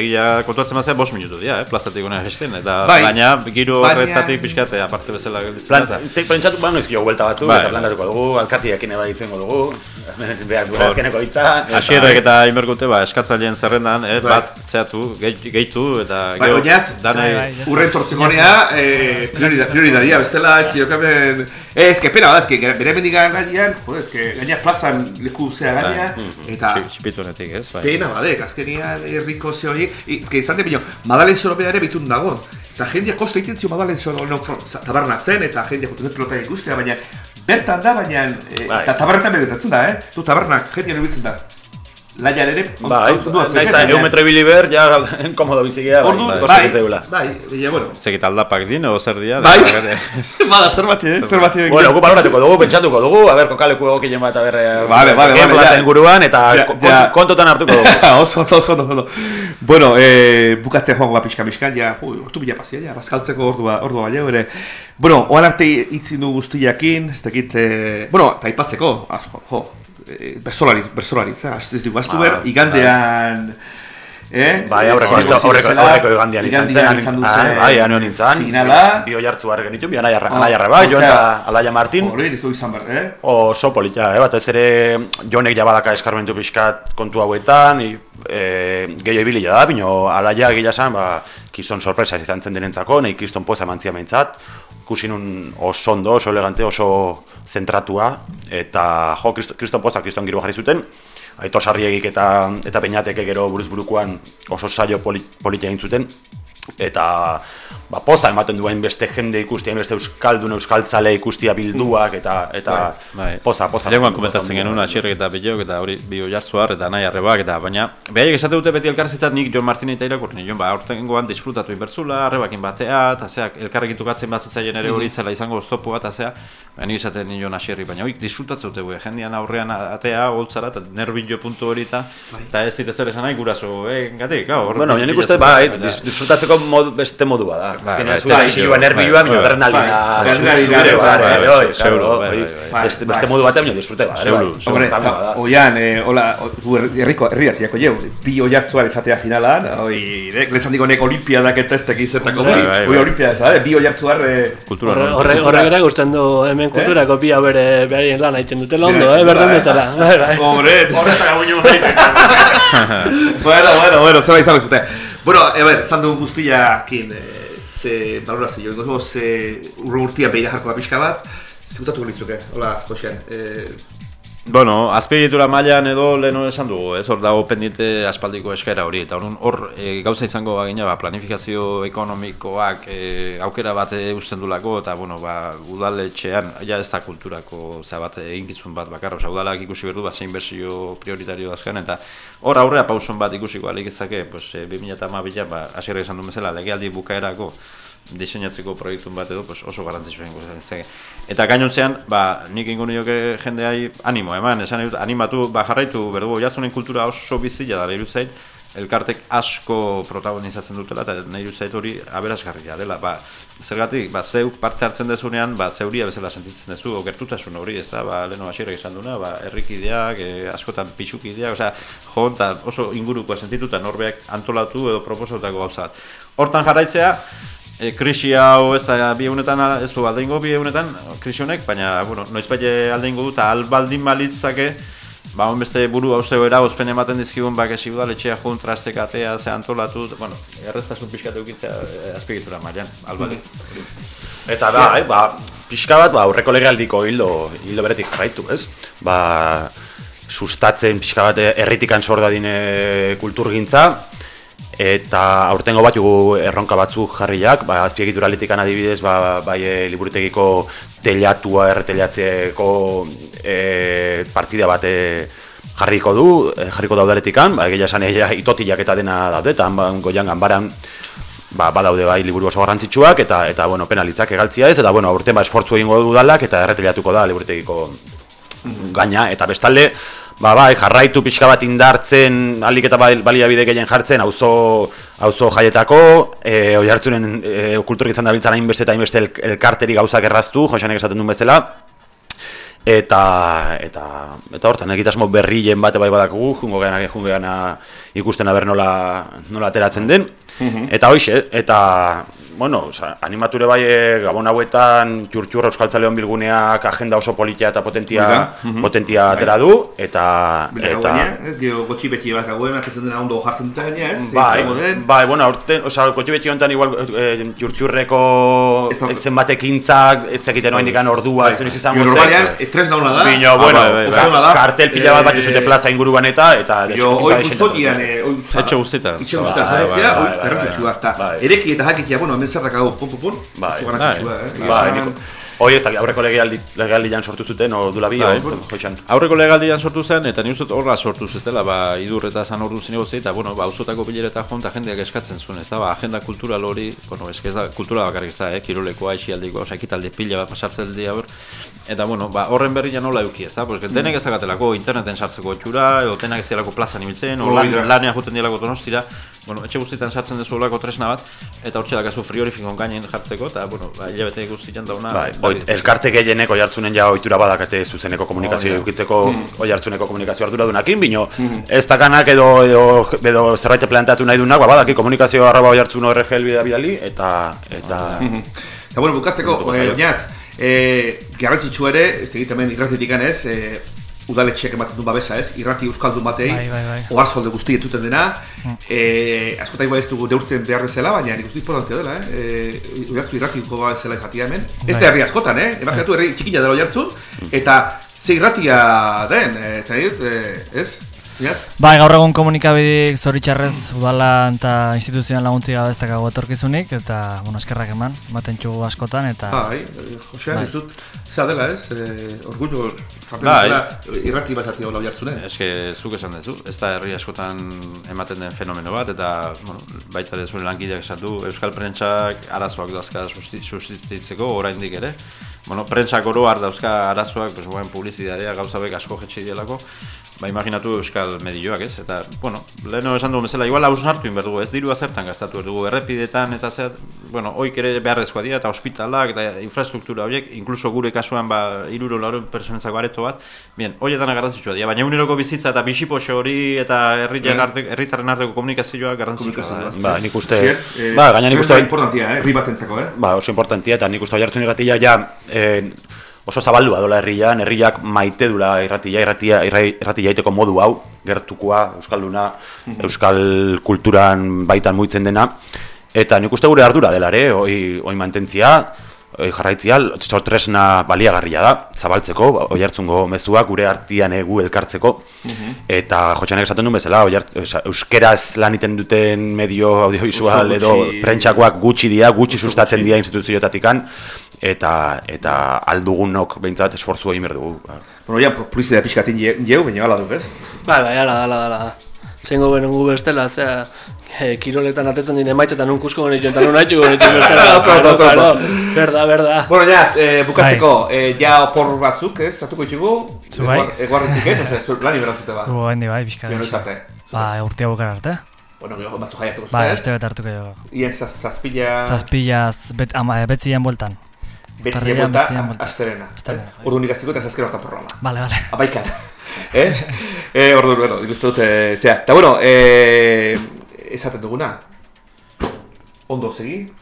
egia kontuatzen mazea, bost minutu dira, eh, plazatik gona esten, eta Bai. baina, kiru Baina- horretatik pixkate, aparte bezala gelditzen Plan, da. txek pentsatu baino izkio buelta batzu, Bai, eta bai. planatuko dugu, alkatiak ere bai dugu, behar azkeneko hitza. eta- Asierrek eta Imergute, ba, eskatzaileen zerrendan, eh, Bai. bat gehi- gehitu, eta Bai, gero, Bai, bai. Urren tortzekonea, eh, priorida- prioridadia, bestela txiokamen... Eh, ez que pena, que bere mendigan gainean, jode, que gaina plazan leku zea gaina, eta Txip- txipitu honetik, ez, bai. pena badek, azkenian herriko ze hori, izan de bino, Madalen Zorobea ere bitun dago. Eta jendia kosta egiten zio Madalen Zoro, no, fro- za- taberna zen, eta jendia jotzen pelota ikustea, baina bertan da, baina, eh, Bai. eta tabernetan beretatzen da, eh? Du tabernak, jendia nebitzen da. Laian ere, Bai, naiz eta egun metro ibili ber, ja enkomodo bizigea, bai, Orduan, kosta bai, egitzeugula. bai, baina, bueno. Zekit aldapak din, edo zer dira. Bai, da, bada, zer bat, eh? Zer bat, eh? Bueno, gu baloratuko dugu, pentsatuko dugu, a ber, kokaleku egokien bat, a ber, eh, Vale, vale, vale, plazen ja. guruan, eta Ja, ko- ja. kontutan hartuko dugu. oso, oso, oso, oso. Bueno, eh, bukatzea joango ba pixka pixka, ja, ui, ordu bila pasia, ja, raskaltzeko ordua, ordua baina ere. Bueno, oan arte itzin du guztiakin, ez dakit, eh, bueno, eta aipatzeko, az, jo, jo eh, bersolariz, ez dugu, aztu Ah, ber, igandean, eh? Bai, aurreko, Eh, aste- aurreko, aurreko igandian izan zen, igandean izan duzen ah, bai, han nintzen, Finala, bi oiartzu harri genituen, bi anaiarra, Oh, anaiarra bai, joan eta- Alaia Martin, hori, ez du izan behar, eh? oso polita, eh, batez ere jonek jabadaka eskarmentu pixkat kontu hauetan, i, e, gehiago ibilia da, bino alaia gila esan, ba, kiston sorpresa izan zen denentzako, nahi kiston poza mantzia behintzat, ikusi nun oso ondo, oso elegante, oso zentratua, eta jo, Kristo, Kristo Poza, Kriston giru jarri zuten, Aitor Sarriegik eta, eta Peñateke gero buruz burukoan oso saio poli, politia egin zuten, eta ba, poza ematen duen beste jende ikustia, beste euskaldun euskaltzale ikustia bilduak, eta, eta Bai. poza, poza. Poza komentatzen handia. genuen atxirrek eta bilok eta hori bi oiartzuar eta nahi arrebak eta baina behaiek esate dute beti elkarzetan nik Jon Martin eta irakurri nion ba aurtengoan disfrutatu inbertzula, arrebakin batea eta zeak elkarrekin tukatzen bazitzaien ere hori itzela izango oztopo bat eta zea ba, nik esaten nion asierri baina hoik disfrutatzen dute gue jendian aurrean atea holtzara eta nerbillo puntu hori eta eta ez dit ezer esan nahi guraso eh, gatik, gau, hor- Bueno, baina nik uste, bai, disfrutatzeko mod, beste modua da. Bai, Azkenean bai, zure bai, isilua bai, nervioa, bai, baina bai, adrenalina. bai, adrenalina, bai, bai, bai, bai, bai, bai, bai, bai, bai, bai. Beste, Bai. beste modu batean, baina disfrute, bai, Seguro, bai. Hombre, da. oian, eh, hola, herriko herriatiako jau, bi oiartzuar esatea finalan, oi, de, lezan digo nek olimpiadak eta ez tekiz zertako, Bai, bai, bai, oi bai. olimpiada, zabe, bi oiartzuar, eh, kultura Horre, horre, ere gusten du hemen kultura kopia bere berien lan egiten dutela ondo, Bai, eh, berdin bai. bezala. Bai, bai. hombre, Horretara guinu bueno, bueno, bueno, zeba izango zute. Bueno, a ver, zandu guztiakin, eh, ze balorazio, ingo ze urro urtia behira jarko da pixka bat, zikutatu gelizuke, hola, Josean, eh, Bueno, azpiegitura mailan edo leno esan dugu, ez? Hor dago pendiente aspaldiko eskaera hori, eta hor e, gauza izango bagina, ba, planifikazio ekonomikoak e, aukera bat eusten dulako, eta bueno, ba, udaletxean, ja ez da kulturako za bat eginkizun bat bakarra, oza, udalak ikusi berdu, ba, zein bersio prioritario dazkan, eta hor aurrea pauson bat ikusiko alekitzake, pues, e, 2012 ba, hasierra izan duen bezala, legealdi bukaerako, diseinatzeko proiektun bat edo pues oso garrantzitsua izango. Eta gainontzean, ba, nik ingo nioke jendeai animo eman, esan dut, animatu, ba, jarraitu, berdugu, jatzunen kultura oso bizila da, irut zait, elkartek asko protagonizatzen dutela, eta nahi zait hori aberasgarria dela, ba, zergatik, ba, zeuk parte hartzen dezunean, ba, zeuria bezala sentitzen duzu, o gertutasun hori, ez da, ba, leno hasierak esan duna, ba, herrikideak, e, askotan pixukideak, osea, jo, eta oso ingurukoa sentituta norbeak antolatu edo proposatako gauza bat. Hortan jarraitzea, e, krisi hau ez da bi egunetan ez du aldeingo bi egunetan krisi honek, baina bueno, noizbait aldeingo du eta albaldin malitzake ba beste buru hauztego eragozpen ematen dizkigun bak esi udaletxea jun trastekatea ze antolatu, bueno, erreztasun pixkat eukitzea e, azpiegitura mailan, albalitz. Eta da, eh, ba, pixka bat, ba, aurreko legealdiko hildo, hildo beretik jarraitu, ez? Ba, sustatzen pixka bat herritikan sor dadin eh, kulturgintza, eta aurtengo bat erronka batzuk jarriak, ba, azpiegituralitikan adibidez, ba, bai e, liburutegiko telatua erretelatzeko e, partida bat e, jarriko du, e, jarriko da udaletikan, ba, egia esan egia itotilak eta dena daude, eta han goian ganbaran ba, badaude bai liburu oso garrantzitsuak eta eta bueno, penalitzak egaltzia ez eta bueno, aurten ba esfortzu egingo du udalak eta erretelatuko da liburutegiko gaina eta bestalde ba bai jarraitu pixka bat indartzen alik eta baliabide gehien jartzen auzo auzo jaietako eh oihartzunen e, kulturgintzan dabiltzan hainbeste eta hainbeste el, elkarteri gauzak erraztu Josanek esaten duen bezala. Eta eta eta hortan egitasmo berrien bate bai badakugu jungo gana jungo ikusten aber nola nola ateratzen den eta hoixe eta bueno, oza, animature bai eh, gabon hauetan txurtxur euskaltzaleon bilguneak agenda oso politia eta potentia Hori da, mhm. potentia Bai. atera du eta Eta, eta ez, gero gotxi betxi bat gauen, atezen dena ondo jartzen dute gaina, ez? Bai, bai, bueno, aurten, osea, kotxe beti honetan igual eh, txurtxurreko Ez da- zenbatekintzak ez zekiten oraindik ordua, ez noiz izango Gero zen. normalean, eh, tres nauna da. Bino, Ah, bueno, bai, bai, bai. da. kartel pila bat bat dizute plaza inguruan eta eta Jo, eh, hoi- Etxe guztietan. Etxe Bai, guztietan, bai, bai, hoi, bai, garrantzitsua, ereki eta jakitea, bueno, hemen zerrak hau, pun, pun, pun, Bai, garrantzitsua, eh? Egia Bai. Hoi ez da, aurreko legealdi, legealdian sortu zuten, o dula bi, o joixan. Aurreko legaldian sortu zen, eta ni uste dut horra sortu zetela, ba, idur eta zan ordu zinegotzi, eta, bueno, ba, auzotako bilera jo, eta jendeak eskatzen zuen, ez da, ba, agenda kultural hori, bueno, ez, ez da, kultura bakarrik ez da, eh, kirolekoa, aixialdikoa, osa, ekitaldi pila bat pasartzen dia hor, eta, bueno, ba, horren berri ja nola euki, ez da, pues, denek ezagatelako interneten sartzeko etxura, edo denak ez dialako plazan ibiltzen, o lan, da. lanean juten dialako donostira, bueno, etxe guztietan sartzen dezu olako tresna bat, eta hortxe dakazu friorifikon gainen jartzeko, eta, bueno, ba, hilabete guztietan dauna, Bai, oit, elkarte gehienek oi hartzunen ja ohitura badakate zuzeneko komunikazio Hori da. edukitzeko oi hartzuneko komunikazio arduradunakin, bino ez dakanak edo, edo, edo zerbait planteatu nahi dunak, ba, badaki komunikazio arroba oi hartzun horre helbidea bidali, eta, eta, Eta bueno, bukatzeko, Bukatzeko eh, oinatz, eh, garrantzitsua ere, ez tegit hemen irratzetik ez, eh, udaletxeak ematen du babesa, ez? Irrati euskaldun batei, Bai, bai, bai. oharsolde guzti entzuten dena, e, askotan igual ez dugu deurtzen behar bezala, baina nik uste importantea dela, eh? E, oiartzu irratiko bezala izatea hemen. Ez Bai. da herri askotan, eh? Imaginatu Ez. herri txikila dela oiartzu, eta ze irratia den, e, zait, e, ez? Iaz? Bai, gaur egun komunikabideek zoritxarrez udala eta instituzioan laguntzi gabe ez dakago etorkizunik eta, bueno, eskerrak eman, ematen txugu askotan eta... Bai, eh, Josean, Bai. ez dut, zea dela ez, e, orgullo, irrati bat zati hola oiartzunen. Eske, zuk esan duzu, ez da herri askotan ematen den fenomeno bat, eta bueno, baita ere zuen langileak esan du, Euskal Prentsak arazoak dauzka susti- sustitzeko oraindik ere. Bueno, prentsak oro har dauzka arazoak, pues, buen publizitatea gauza bek asko jetxe dielako, ba, imaginatu Euskal medioak ez, eta, bueno, leheno esan dugu bezala, igual hausun hartu inber dugu, ez dirua zertan gastatu behar dugu, errepidetan eta zer, bueno, hoik ere beharrezkoa dira, eta ospitalak, eta infrastruktura horiek, inkluso gure kasuan, ba, iruro lauro personentzako areto bat, bien, horietan garrantzitsua dira, baina uneroko bizitza eta bisipoxo hori eta herriaren Eh. arte, herritarren arteko komunikazioa garrantzitsua da? Komunikazioa. Ba, nik uste, eh, ba, gaina nik uste, importantia, eh, herri batentzako, eh? ba, oso importantia, eta nik uste oiartzen irratia ja, eh, oso zabaldua dola herrian, herriak maite dula irratia, irratia, irra- irratia iteko modu hau, gertukoa, euskalduna, euskal kulturan baitan muitzen dena, eta nik uste gure ardura dela ere, hoi, hoi mantentzia, hoi jarraitzia, tresna baliagarria da, zabaltzeko, oi hartzungo mezua gure artian egu elkartzeko, eta jotxanek esaten duen bezala, oza, euskeraz lan iten duten medio audiovisual edo prentsakoak gutxi dira, gutxi sustatzen dira instituzioetatikan, eta eta aldugunok behintzat esfortzu egin behar dugu. ba. Bueno, ya, publizidea pixkatin jeu, baina hala duk, ez? Bai, bai, ala, ala, ala. Zengo benungu bestela, zera, e, kiroletan atetzen dine maitzetan nun kusko genitu eta nun haitxu oso. Claro, Berda, berda. Bueno, ja, eh, bukatzeko, eh, ja opor batzuk, ez? Zatuko ditugu, Zu bai. eguar- eguarritik ez, ose, zu lani berantzute ba. Gu hendi bai, bizka. Gero izate. Ba, urtea bukara arte. Bueno, gero batzuk jaiatuko Ba, zute, este bet hartuko jo. Ien zaz, zazpila, Zazpila, bet, ama, betzien bueltan. betzia tarrian, buelta, betzien buelta. asterena. Eh? bai. Ordu nik aziko eta zazkero hortan programa. Vale, vale. Abaikan. eh? eh, ordu, bueno, nik uste dut, eh, zera. Eta bueno, eh, esaten duguna. Ondo segi.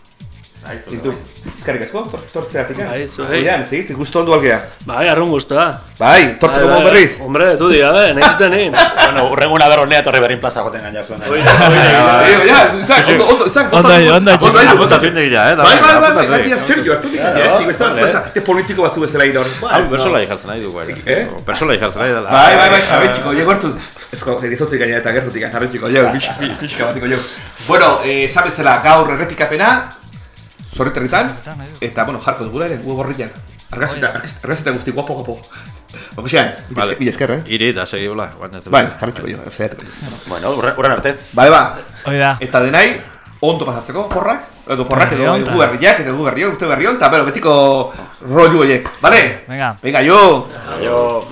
Ditu, eskarrik asko, tor- tortzeatik. eh? Bai, zuei. Oian, segi, gustu ondo algea. Bai, arrun guztua. Bai, tortzeko Bai, bai. berriz. Hombre, du dira, be, nahi zuten egin. bueno, urreguna berronea torre berrin plaza goten gaina zuen. Eh, ja, zak, ondo, ondo, zak, Ondo, ondo, ondo, ondo, ondo, fin egia, eh? Bai, bai, bai, bai, bai, bai, serio, hartu Claro, ez dik, ez da, ez politiko batzu bezala idor. Hau, persola jartzen nahi dugu, Eh? ere. Persola jartzen nahi dela. Bai, bai, bai, jarretxiko, jo, gertu, ezko, erizotzik gaina eta gertutik, jarretxiko, jo, pix- pixka batiko, jo. Bueno, eh, zabezela, gaur errepikapena, zorretan izan, eta, bueno, jarko dugula ere, gu borrian. Argazita, guzti, guapo, guapo. Okoxean, Vale. mila esker, eh? Iri eta segi Bai, dut. jarretxiko, jo, zaiatuko. Bueno, urre- urren arte. Bale, ba, Hoi da. eta denai, ondo pasatzeko, porrak, edo porrak, edo gu berriak, edo gu berrion, urte berrion, eta, bero, betiko rollu horiek, bale? Venga. Venga, jo! Aio.